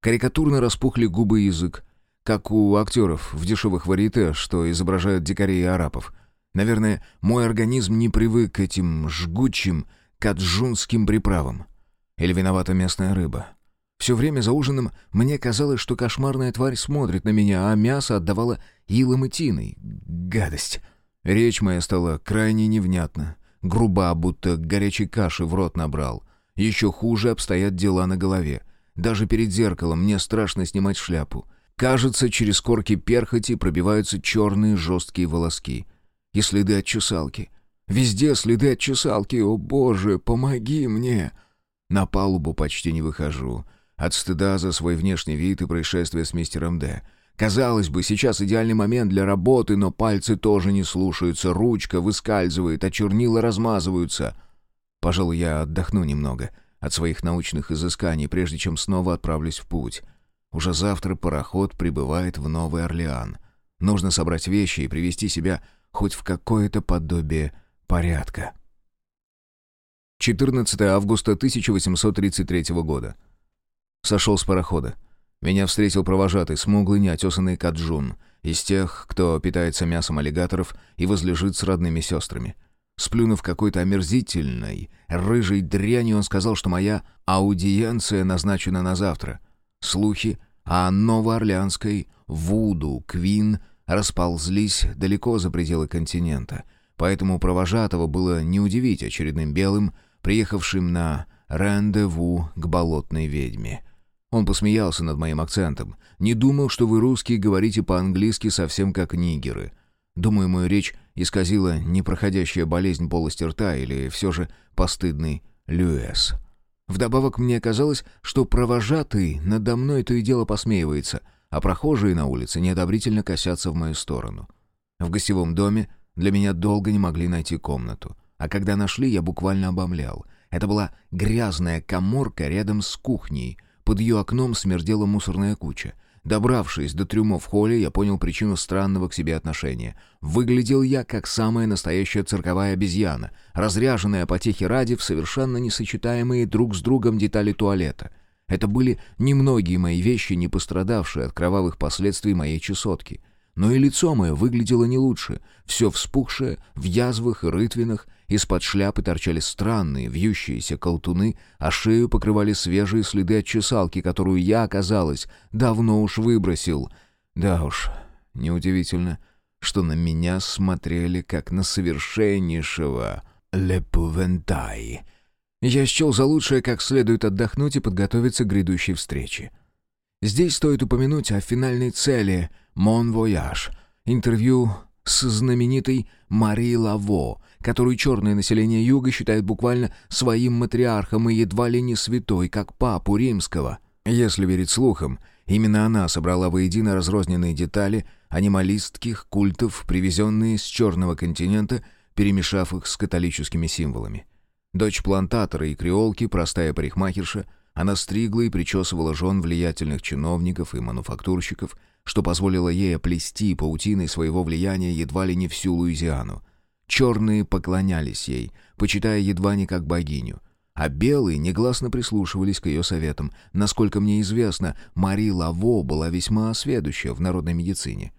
Карикатурно распухли губы и язык, как у актеров в дешевых варьете, что изображают дикарей и арапов. Наверное, мой организм не привык к этим жгучим каджунским приправам. Или виновата местная рыба. Все время за ужином мне казалось, что кошмарная тварь смотрит на меня, а мясо отдавало илом и тиной. Гадость. Речь моя стала крайне невнятна. Груба, будто горячей каши в рот набрал. Еще хуже обстоят дела на голове. Даже перед зеркалом мне страшно снимать шляпу. Кажется, через корки перхоти пробиваются черные жесткие волоски. И следы от чесалки. Везде следы от чесалки. О боже, помоги мне! На палубу почти не выхожу. От стыда за свой внешний вид и происшествие с мистером Д. Казалось бы, сейчас идеальный момент для работы, но пальцы тоже не слушаются, ручка выскальзывает, а чернила размазываются. Пожалуй, я отдохну немного — от своих научных изысканий, прежде чем снова отправлюсь в путь. Уже завтра пароход прибывает в Новый Орлеан. Нужно собрать вещи и привести себя хоть в какое-то подобие порядка. 14 августа 1833 года. Сошел с парохода. Меня встретил провожатый, смуглый, неотесанный каджун, из тех, кто питается мясом аллигаторов и возлежит с родными сестрами. Сплюнув какой-то омерзительной, рыжей дрянью, он сказал, что моя аудиенция назначена на завтра. Слухи о новоорлеанской Вуду, Квин расползлись далеко за пределы континента, поэтому провожатого было не удивить очередным белым, приехавшим на рандеву к болотной ведьме. Он посмеялся над моим акцентом. «Не думал, что вы, русские, говорите по-английски совсем как нигеры. Думаю, мою речь исказила непроходящая болезнь полости рта или все же постыдный люэс». Вдобавок мне казалось, что провожатый надо мной то и дело посмеивается, а прохожие на улице неодобрительно косятся в мою сторону. В гостевом доме для меня долго не могли найти комнату. А когда нашли, я буквально обомлял. Это была грязная коморка рядом с кухней. Под ее окном смердела мусорная куча. Добравшись до трюмо в холле, я понял причину странного к себе отношения. Выглядел я как самая настоящая цирковая обезьяна, разряженная потехи ради в совершенно несочетаемые друг с другом детали туалета. Это были немногие мои вещи, не пострадавшие от кровавых последствий моей чесотки. Но и лицо мое выглядело не лучше. Все вспухшее, в язвах и рытвинах, из-под шляпы торчали странные, вьющиеся колтуны, а шею покрывали свежие следы от чесалки, которую я, оказалось, давно уж выбросил. Да уж, неудивительно, что на меня смотрели как на совершеннейшего лепувентай. Я счел за лучшее как следует отдохнуть и подготовиться к грядущей встрече. Здесь стоит упомянуть о финальной цели «Мон Вояж» — интервью с знаменитой Мари Лаво, которую черное население Юга считает буквально своим матриархом и едва ли не святой, как папу римского. Если верить слухам, именно она собрала воедино разрозненные детали анималистских культов, привезенные с черного континента, перемешав их с католическими символами. Дочь плантатора и креолки, простая парикмахерша, она стригла и причесывала жен влиятельных чиновников и мануфактурщиков, что позволило ей оплести паутиной своего влияния едва ли не всю Луизиану. Черные поклонялись ей, почитая едва не как богиню. А белые негласно прислушивались к ее советам. Насколько мне известно, Мари Лаво была весьма осведущая в народной медицине.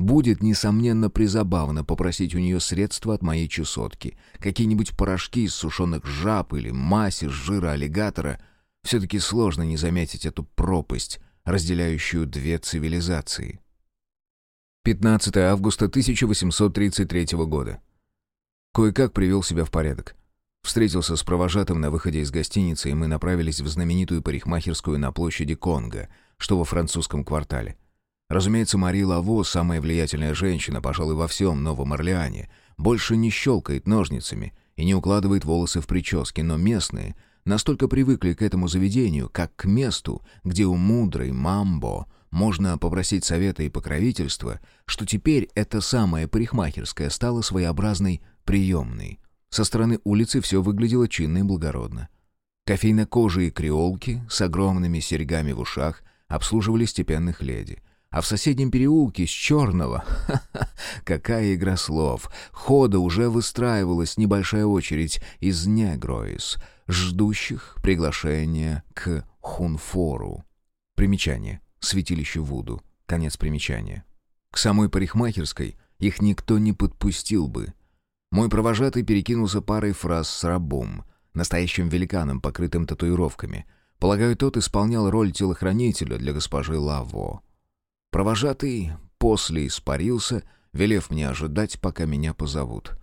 Будет, несомненно, призабавно попросить у нее средства от моей чесотки. Какие-нибудь порошки из сушеных жаб или мазь из жира аллигатора. Все-таки сложно не заметить эту пропасть, разделяющую две цивилизации. 15 августа 1833 года. Кое-как привел себя в порядок. Встретился с провожатым на выходе из гостиницы, и мы направились в знаменитую парикмахерскую на площади Конго, что во французском квартале. Разумеется, Мари Лаво, самая влиятельная женщина, пожалуй, во всем Новом Орлеане, больше не щелкает ножницами и не укладывает волосы в прически, но местные настолько привыкли к этому заведению, как к месту, где у мудрой Мамбо можно попросить совета и покровительства, что теперь эта самая парикмахерская стала своеобразной приемной. Со стороны улицы все выглядело чинно и благородно. Кофейно-кожие креолки с огромными серьгами в ушах обслуживали степенных леди. А в соседнем переулке с черного, <laughs> какая игра слов, хода уже выстраивалась небольшая очередь из негроис, ждущих приглашения к хунфору. Примечание. Святилище Вуду. Конец примечания. К самой парикмахерской их никто не подпустил бы, мой провожатый перекинулся парой фраз с рабом, настоящим великаном, покрытым татуировками. Полагаю, тот исполнял роль телохранителя для госпожи Лаво. Провожатый после испарился, велев мне ожидать, пока меня позовут.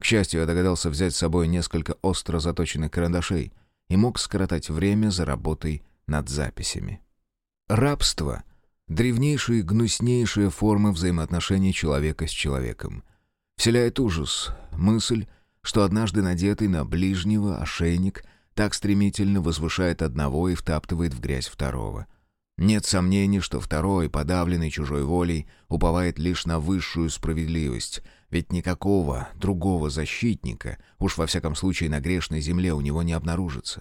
К счастью, я догадался взять с собой несколько остро заточенных карандашей и мог скоротать время за работой над записями. Рабство — древнейшие гнуснейшие формы взаимоотношений человека с человеком. Вселяет ужас мысль, что однажды надетый на ближнего ошейник так стремительно возвышает одного и втаптывает в грязь второго. Нет сомнений, что второй, подавленный чужой волей, уповает лишь на высшую справедливость, ведь никакого другого защитника, уж во всяком случае на грешной земле, у него не обнаружится.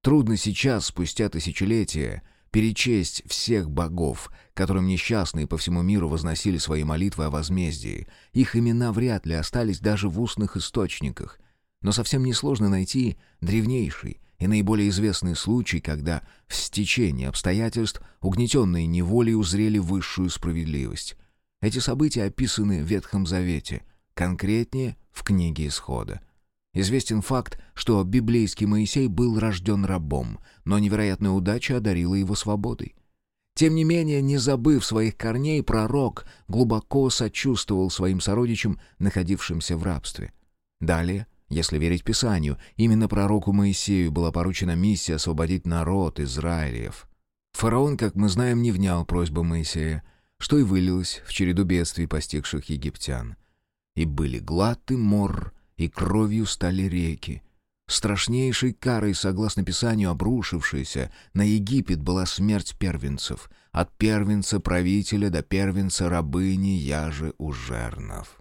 Трудно сейчас, спустя тысячелетия, перечесть всех богов, которым несчастные по всему миру возносили свои молитвы о возмездии. Их имена вряд ли остались даже в устных источниках. Но совсем несложно найти древнейший и наиболее известный случай, когда в стечении обстоятельств угнетенные неволей узрели высшую справедливость. Эти события описаны в Ветхом Завете, конкретнее в книге Исхода. Известен факт, что библейский Моисей был рожден рабом, но невероятная удача одарила его свободой. Тем не менее, не забыв своих корней, пророк глубоко сочувствовал своим сородичам, находившимся в рабстве. Далее, если верить Писанию, именно пророку Моисею была поручена миссия освободить народ Израилев. Фараон, как мы знаем, не внял просьбы Моисея, что и вылилось в череду бедствий, постигших египтян. И были глад и мор, и кровью стали реки, Страшнейшей карой, согласно Писанию, обрушившейся на Египет была смерть первенцев, от первенца правителя до первенца рабыни Яжи Ужернов.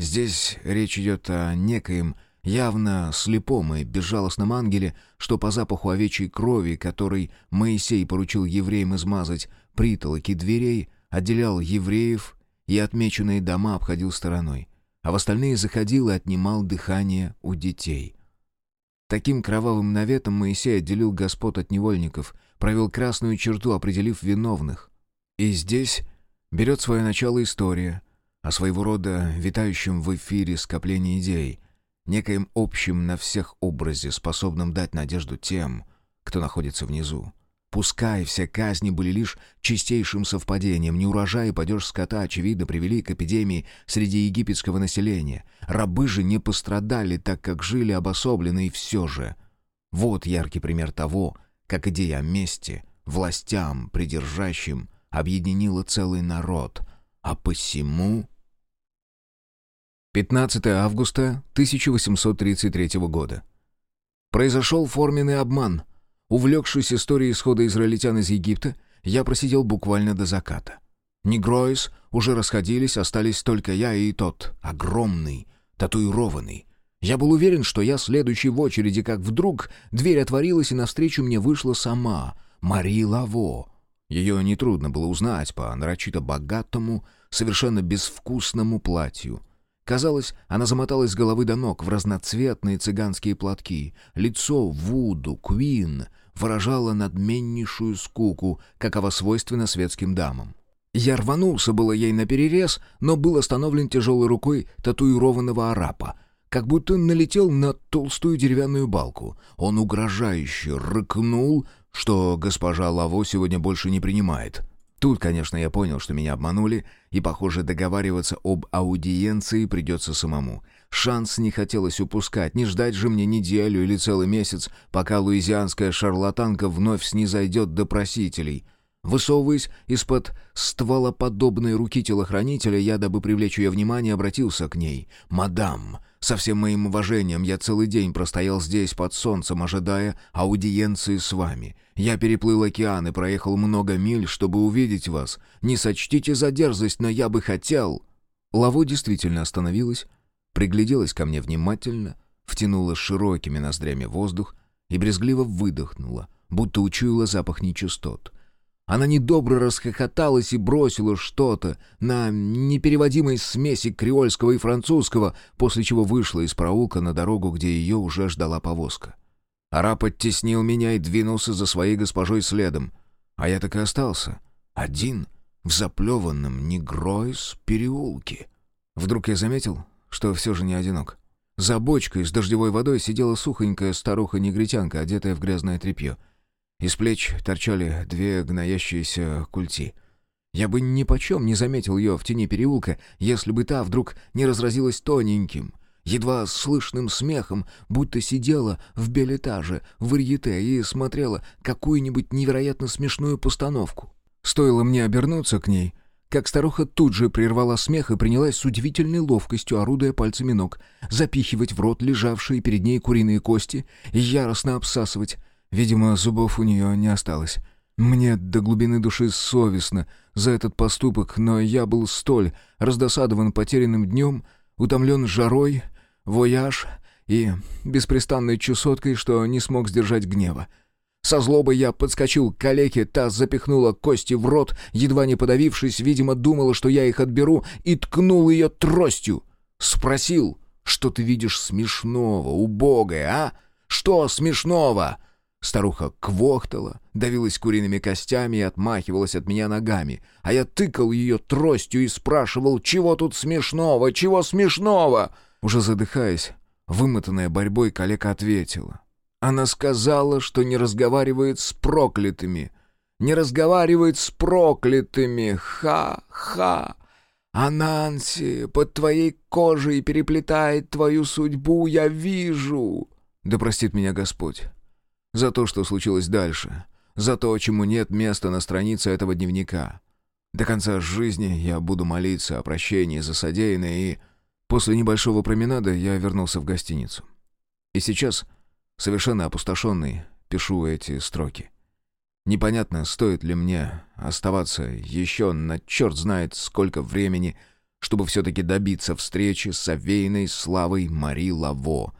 Здесь речь идет о некоем явно слепом и безжалостном ангеле, что по запаху овечьей крови, который Моисей поручил евреям измазать притолоки дверей, отделял евреев и отмеченные дома обходил стороной, а в остальные заходил и отнимал дыхание у детей — Таким кровавым наветом Моисей отделил господ от невольников, провел красную черту, определив виновных. И здесь берет свое начало история о своего рода витающем в эфире скоплении идей, некоем общем на всех образе, способном дать надежду тем, кто находится внизу. Пускай все казни были лишь чистейшим совпадением, неурожай и падеж скота, очевидно, привели к эпидемии среди египетского населения. Рабы же не пострадали, так как жили обособленно, и все же. Вот яркий пример того, как идея о мести, властям, придержащим, объединила целый народ. А посему... 15 августа 1833 года. Произошел форменный обман — Увлекшись историей исхода израильтян из Египта, я просидел буквально до заката. Негроис уже расходились, остались только я и тот, огромный, татуированный. Я был уверен, что я следующий в очереди, как вдруг дверь отворилась, и навстречу мне вышла сама, Мари Лаво. Ее нетрудно было узнать по нарочито богатому, совершенно безвкусному платью — Казалось, она замоталась с головы до ног в разноцветные цыганские платки. Лицо Вуду, Квин, выражало надменнейшую скуку, какова свойственна светским дамам. Я рванулся было ей на перерез, но был остановлен тяжелой рукой татуированного арапа, как будто налетел на толстую деревянную балку. Он угрожающе рыкнул, что госпожа Лаво сегодня больше не принимает. Тут, конечно, я понял, что меня обманули, и, похоже, договариваться об аудиенции придется самому. Шанс не хотелось упускать, не ждать же мне неделю или целый месяц, пока луизианская шарлатанка вновь снизойдет до просителей. Высовываясь из-под стволоподобной руки телохранителя, я, дабы привлечь ее внимание, обратился к ней. «Мадам, со всем моим уважением я целый день простоял здесь под солнцем, ожидая аудиенции с вами. Я переплыл океан и проехал много миль, чтобы увидеть вас. Не сочтите за дерзость, но я бы хотел...» Лаво действительно остановилась, пригляделась ко мне внимательно, втянула широкими ноздрями воздух и брезгливо выдохнула, будто учуяла запах нечистот — она недобро расхохоталась и бросила что-то на непереводимой смеси креольского и французского, после чего вышла из проулка на дорогу, где ее уже ждала повозка. Араб оттеснил меня и двинулся за своей госпожой следом. А я так и остался. Один, в заплеванном негройс переулке. Вдруг я заметил, что все же не одинок. За бочкой с дождевой водой сидела сухонькая старуха-негритянка, одетая в грязное тряпье — из плеч торчали две гноящиеся культи. Я бы ни почем не заметил ее в тени переулка, если бы та вдруг не разразилась тоненьким, едва слышным смехом, будто сидела в белетаже, в варьете и смотрела какую-нибудь невероятно смешную постановку. Стоило мне обернуться к ней, как старуха тут же прервала смех и принялась с удивительной ловкостью, орудуя пальцами ног, запихивать в рот лежавшие перед ней куриные кости и яростно обсасывать, Видимо, зубов у нее не осталось. Мне до глубины души совестно за этот поступок, но я был столь раздосадован потерянным днем, утомлен жарой, вояж и беспрестанной чесоткой, что не смог сдержать гнева. Со злобой я подскочил к калеке, та запихнула кости в рот, едва не подавившись, видимо, думала, что я их отберу, и ткнул ее тростью. Спросил, что ты видишь смешного, убогое, а? Что смешного?» Старуха квохтала, давилась куриными костями и отмахивалась от меня ногами, а я тыкал ее тростью и спрашивал, чего тут смешного, чего смешного? Уже задыхаясь, вымотанная борьбой, калека ответила. Она сказала, что не разговаривает с проклятыми. не разговаривает с проклятыми. Ха-ха! А Нанси под твоей кожей переплетает твою судьбу, я вижу. Да простит меня Господь за то, что случилось дальше, за то, чему нет места на странице этого дневника. До конца жизни я буду молиться о прощении за содеянное, и после небольшого променада я вернулся в гостиницу. И сейчас, совершенно опустошенный, пишу эти строки. Непонятно, стоит ли мне оставаться еще на черт знает сколько времени, чтобы все-таки добиться встречи с овеянной славой Мари Лаво,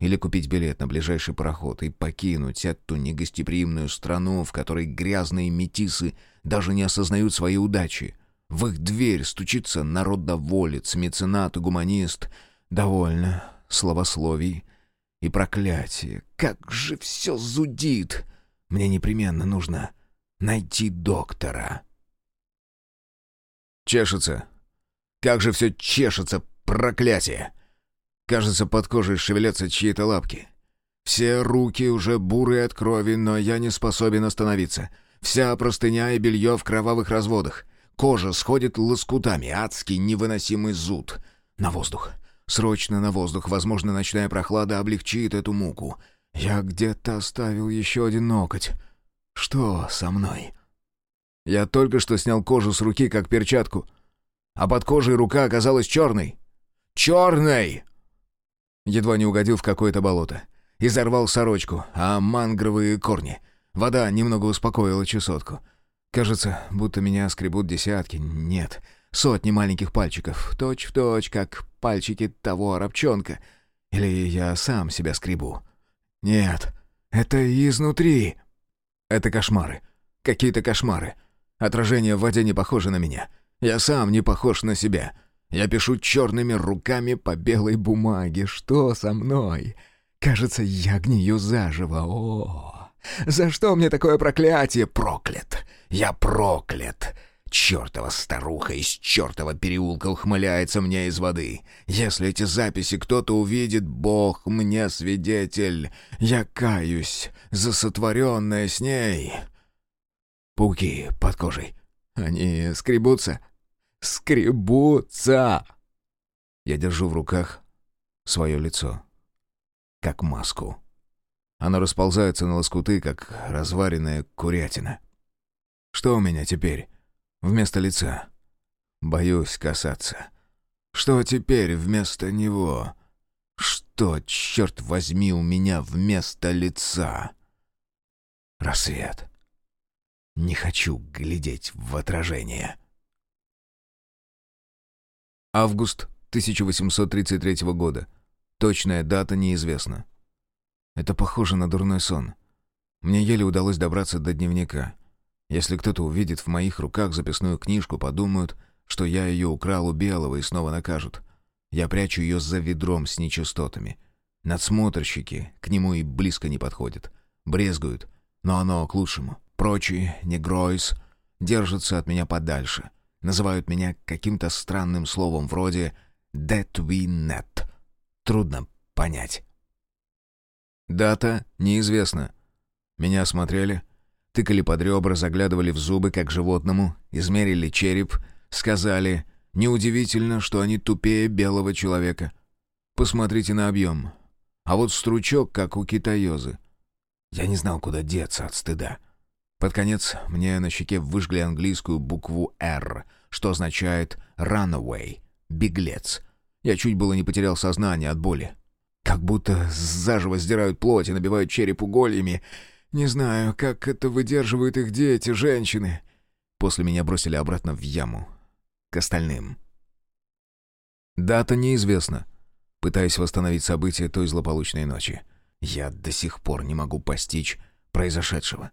или купить билет на ближайший пароход и покинуть эту негостеприимную страну, в которой грязные метисы даже не осознают своей удачи. В их дверь стучится народоволец, меценат и гуманист. Довольно словословий и проклятие. Как же все зудит! Мне непременно нужно найти доктора. Чешется. Как же все чешется, проклятие! Кажется, под кожей шевелятся чьи-то лапки. Все руки уже бурые от крови, но я не способен остановиться. Вся простыня и белье в кровавых разводах. Кожа сходит лоскутами, адский невыносимый зуд. На воздух. Срочно на воздух. Возможно, ночная прохлада облегчит эту муку. Я где-то оставил еще один ноготь. Что со мной? Я только что снял кожу с руки, как перчатку. А под кожей рука оказалась черной. Черной! Едва не угодил в какое-то болото. Изорвал сорочку, а мангровые корни. Вода немного успокоила чесотку. Кажется, будто меня скребут десятки, нет, сотни маленьких пальчиков, точь в точь, как пальчики того арабчонка. Или я сам себя скребу. Нет, это изнутри. Это кошмары. Какие-то кошмары. Отражение в воде не похоже на меня. Я сам не похож на себя. Я пишу черными руками по белой бумаге. Что со мной? Кажется, я гнию заживо. О, за что мне такое проклятие? Проклят! Я проклят! Чертова старуха из чертова переулка ухмыляется мне из воды. Если эти записи кто-то увидит, Бог мне свидетель. Я каюсь за сотворенное с ней. Пауки под кожей. Они скребутся? Скребутся. Я держу в руках свое лицо, как маску. Оно расползается на лоскуты, как разваренная курятина. Что у меня теперь вместо лица? Боюсь касаться. Что теперь вместо него? Что, черт возьми, у меня вместо лица? Рассвет. Не хочу глядеть в отражение. Август 1833 года. Точная дата неизвестна. Это похоже на дурной сон. Мне еле удалось добраться до дневника. Если кто-то увидит в моих руках записную книжку, подумают, что я ее украл у Белого и снова накажут. Я прячу ее за ведром с нечистотами. Надсмотрщики к нему и близко не подходят. Брезгуют, но оно к лучшему. Прочие, негройс, держатся от меня подальше — Называют меня каким-то странным словом вроде «that we net». Трудно понять. Дата неизвестна. Меня осмотрели, тыкали под ребра, заглядывали в зубы, как животному, измерили череп, сказали «неудивительно, что они тупее белого человека». Посмотрите на объем. А вот стручок, как у китаёзы. Я не знал, куда деться от стыда. Под конец мне на щеке выжгли английскую букву «Р», что означает «runaway» — «беглец». Я чуть было не потерял сознание от боли. Как будто заживо сдирают плоть и набивают череп угольями. Не знаю, как это выдерживают их дети, женщины. После меня бросили обратно в яму. К остальным. Дата неизвестна. Пытаясь восстановить события той злополучной ночи. Я до сих пор не могу постичь произошедшего.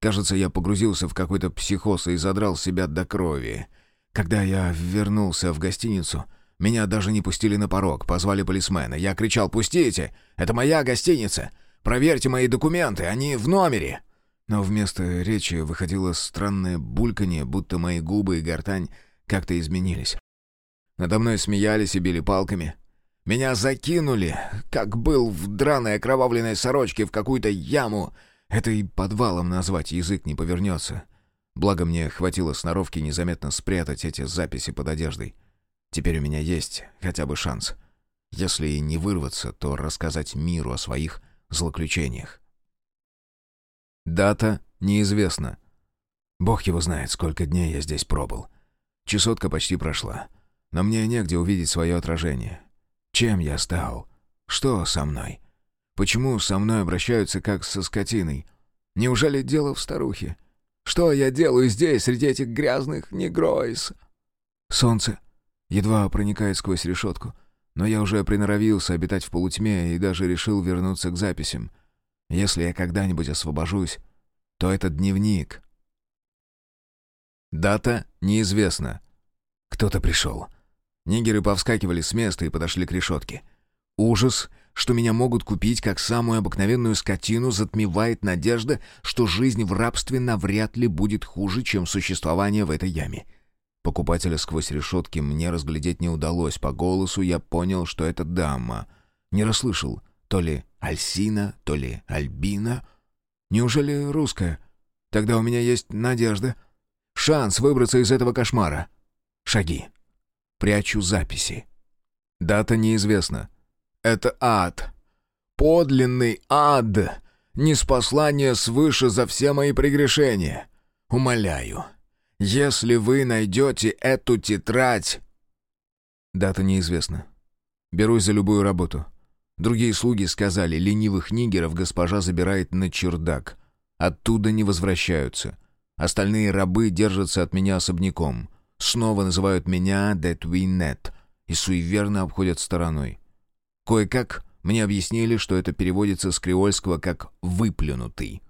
Кажется, я погрузился в какой-то психоз и задрал себя до крови. Когда я вернулся в гостиницу, меня даже не пустили на порог, позвали полисмена. Я кричал «Пустите! Это моя гостиница! Проверьте мои документы, они в номере!» Но вместо речи выходило странное бульканье, будто мои губы и гортань как-то изменились. Надо мной смеялись и били палками. Меня закинули, как был в драной окровавленной сорочке, в какую-то яму — Это и подвалом назвать язык не повернется. Благо мне хватило сноровки незаметно спрятать эти записи под одеждой. Теперь у меня есть хотя бы шанс. Если и не вырваться, то рассказать миру о своих злоключениях. Дата неизвестна. Бог его знает, сколько дней я здесь пробыл. Чесотка почти прошла. Но мне негде увидеть свое отражение. Чем я стал? Что со мной? Почему со мной обращаются как со скотиной? Неужели дело в старухе? Что я делаю здесь, среди этих грязных негройс? Солнце едва проникает сквозь решетку, но я уже приноровился обитать в полутьме и даже решил вернуться к записям. Если я когда-нибудь освобожусь, то этот дневник. Дата неизвестна. Кто-то пришел. Нигеры повскакивали с места и подошли к решетке. Ужас, что меня могут купить как самую обыкновенную скотину, затмевает надежда, что жизнь в рабстве навряд ли будет хуже, чем существование в этой яме. Покупателя сквозь решетки мне разглядеть не удалось. По голосу я понял, что это дама. Не расслышал. То ли Альсина, то ли Альбина. Неужели русская? Тогда у меня есть надежда. Шанс выбраться из этого кошмара. Шаги. Прячу записи. Дата неизвестна. Это ад. Подлинный ад. Не спаслание свыше за все мои прегрешения. Умоляю, если вы найдете эту тетрадь... Дата неизвестна. Берусь за любую работу. Другие слуги сказали, ленивых нигеров госпожа забирает на чердак. Оттуда не возвращаются. Остальные рабы держатся от меня особняком снова называют меня Детвинет и суеверно обходят стороной. Кое-как мне объяснили, что это переводится с креольского как «выплюнутый».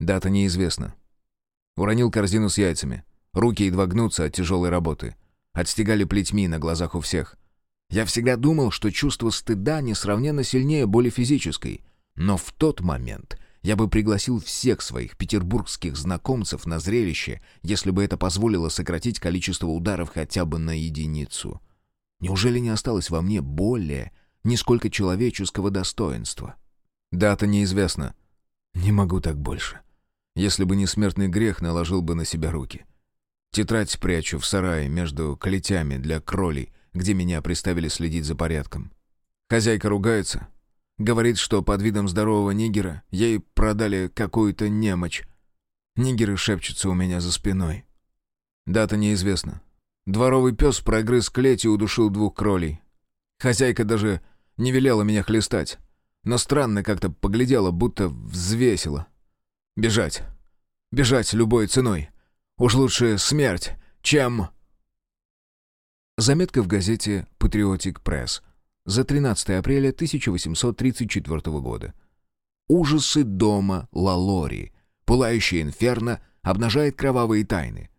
Дата неизвестна. Уронил корзину с яйцами. Руки едва гнутся от тяжелой работы. Отстегали плетьми на глазах у всех. Я всегда думал, что чувство стыда несравненно сильнее боли физической. Но в тот момент я бы пригласил всех своих петербургских знакомцев на зрелище, если бы это позволило сократить количество ударов хотя бы на единицу. Неужели не осталось во мне более нисколько человеческого достоинства? Дата неизвестна. Не могу так больше. Если бы не смертный грех, наложил бы на себя руки. Тетрадь спрячу в сарае между клетями для кролей, где меня приставили следить за порядком. Хозяйка ругается, Говорит, что под видом здорового нигера ей продали какую-то немочь. Нигеры шепчутся у меня за спиной. Дата неизвестна. Дворовый пес прогрыз клеть и удушил двух кролей. Хозяйка даже не велела меня хлестать. Но странно как-то поглядела, будто взвесила. Бежать. Бежать любой ценой. Уж лучше смерть, чем... Заметка в газете «Патриотик Пресс» за 13 апреля 1834 года. Ужасы дома Лалори. Пылающее инферно обнажает кровавые тайны.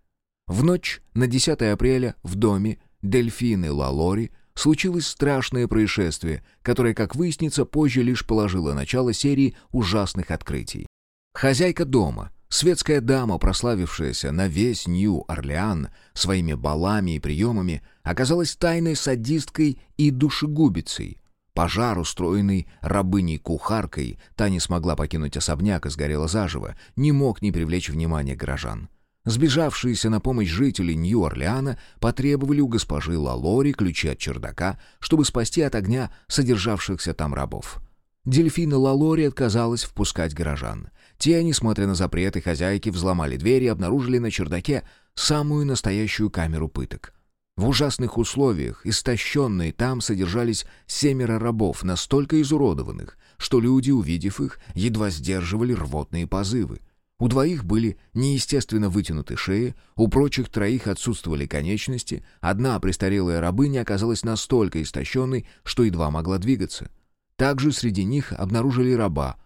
В ночь на 10 апреля в доме Дельфины Лалори случилось страшное происшествие, которое, как выяснится, позже лишь положило начало серии ужасных открытий. Хозяйка дома, Светская дама, прославившаяся на весь Нью-Орлеан своими балами и приемами, оказалась тайной садисткой и душегубицей. Пожар, устроенный рабыней-кухаркой, та не смогла покинуть особняк и сгорела заживо, не мог не привлечь внимание горожан. Сбежавшиеся на помощь жители Нью-Орлеана потребовали у госпожи Лалори ключи от чердака, чтобы спасти от огня содержавшихся там рабов. Дельфина Лалори отказалась впускать горожан. Те, несмотря на запреты хозяйки, взломали дверь и обнаружили на чердаке самую настоящую камеру пыток. В ужасных условиях, истощенные, там содержались семеро рабов, настолько изуродованных, что люди, увидев их, едва сдерживали рвотные позывы. У двоих были неестественно вытянуты шеи, у прочих троих отсутствовали конечности, одна престарелая рабыня оказалась настолько истощенной, что едва могла двигаться. Также среди них обнаружили раба,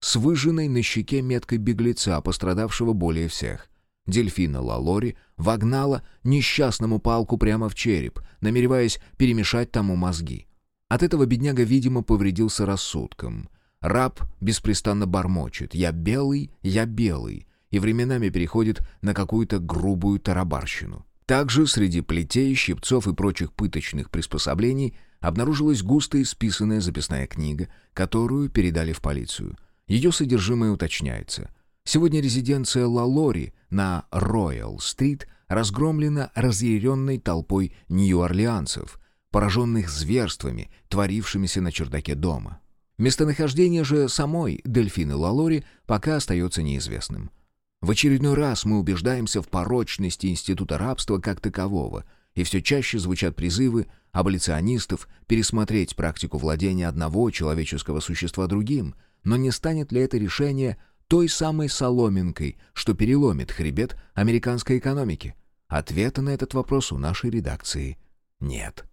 с выжженной на щеке меткой беглеца, пострадавшего более всех. Дельфина Лалори вогнала несчастному палку прямо в череп, намереваясь перемешать тому мозги. От этого бедняга, видимо, повредился рассудком. Раб беспрестанно бормочет «Я белый, я белый» и временами переходит на какую-то грубую тарабарщину. Также среди плетей, щипцов и прочих пыточных приспособлений обнаружилась густо исписанная записная книга, которую передали в полицию — Ее содержимое уточняется. Сегодня резиденция Лалори на Роял-стрит разгромлена разъяренной толпой нью-орлеанцев, пораженных зверствами, творившимися на чердаке дома. Местонахождение же самой Дельфины Лалори пока остается неизвестным. В очередной раз мы убеждаемся в порочности института рабства как такового, и все чаще звучат призывы аболиционистов пересмотреть практику владения одного человеческого существа другим, но не станет ли это решение той самой соломинкой, что переломит хребет американской экономики? Ответа на этот вопрос у нашей редакции нет.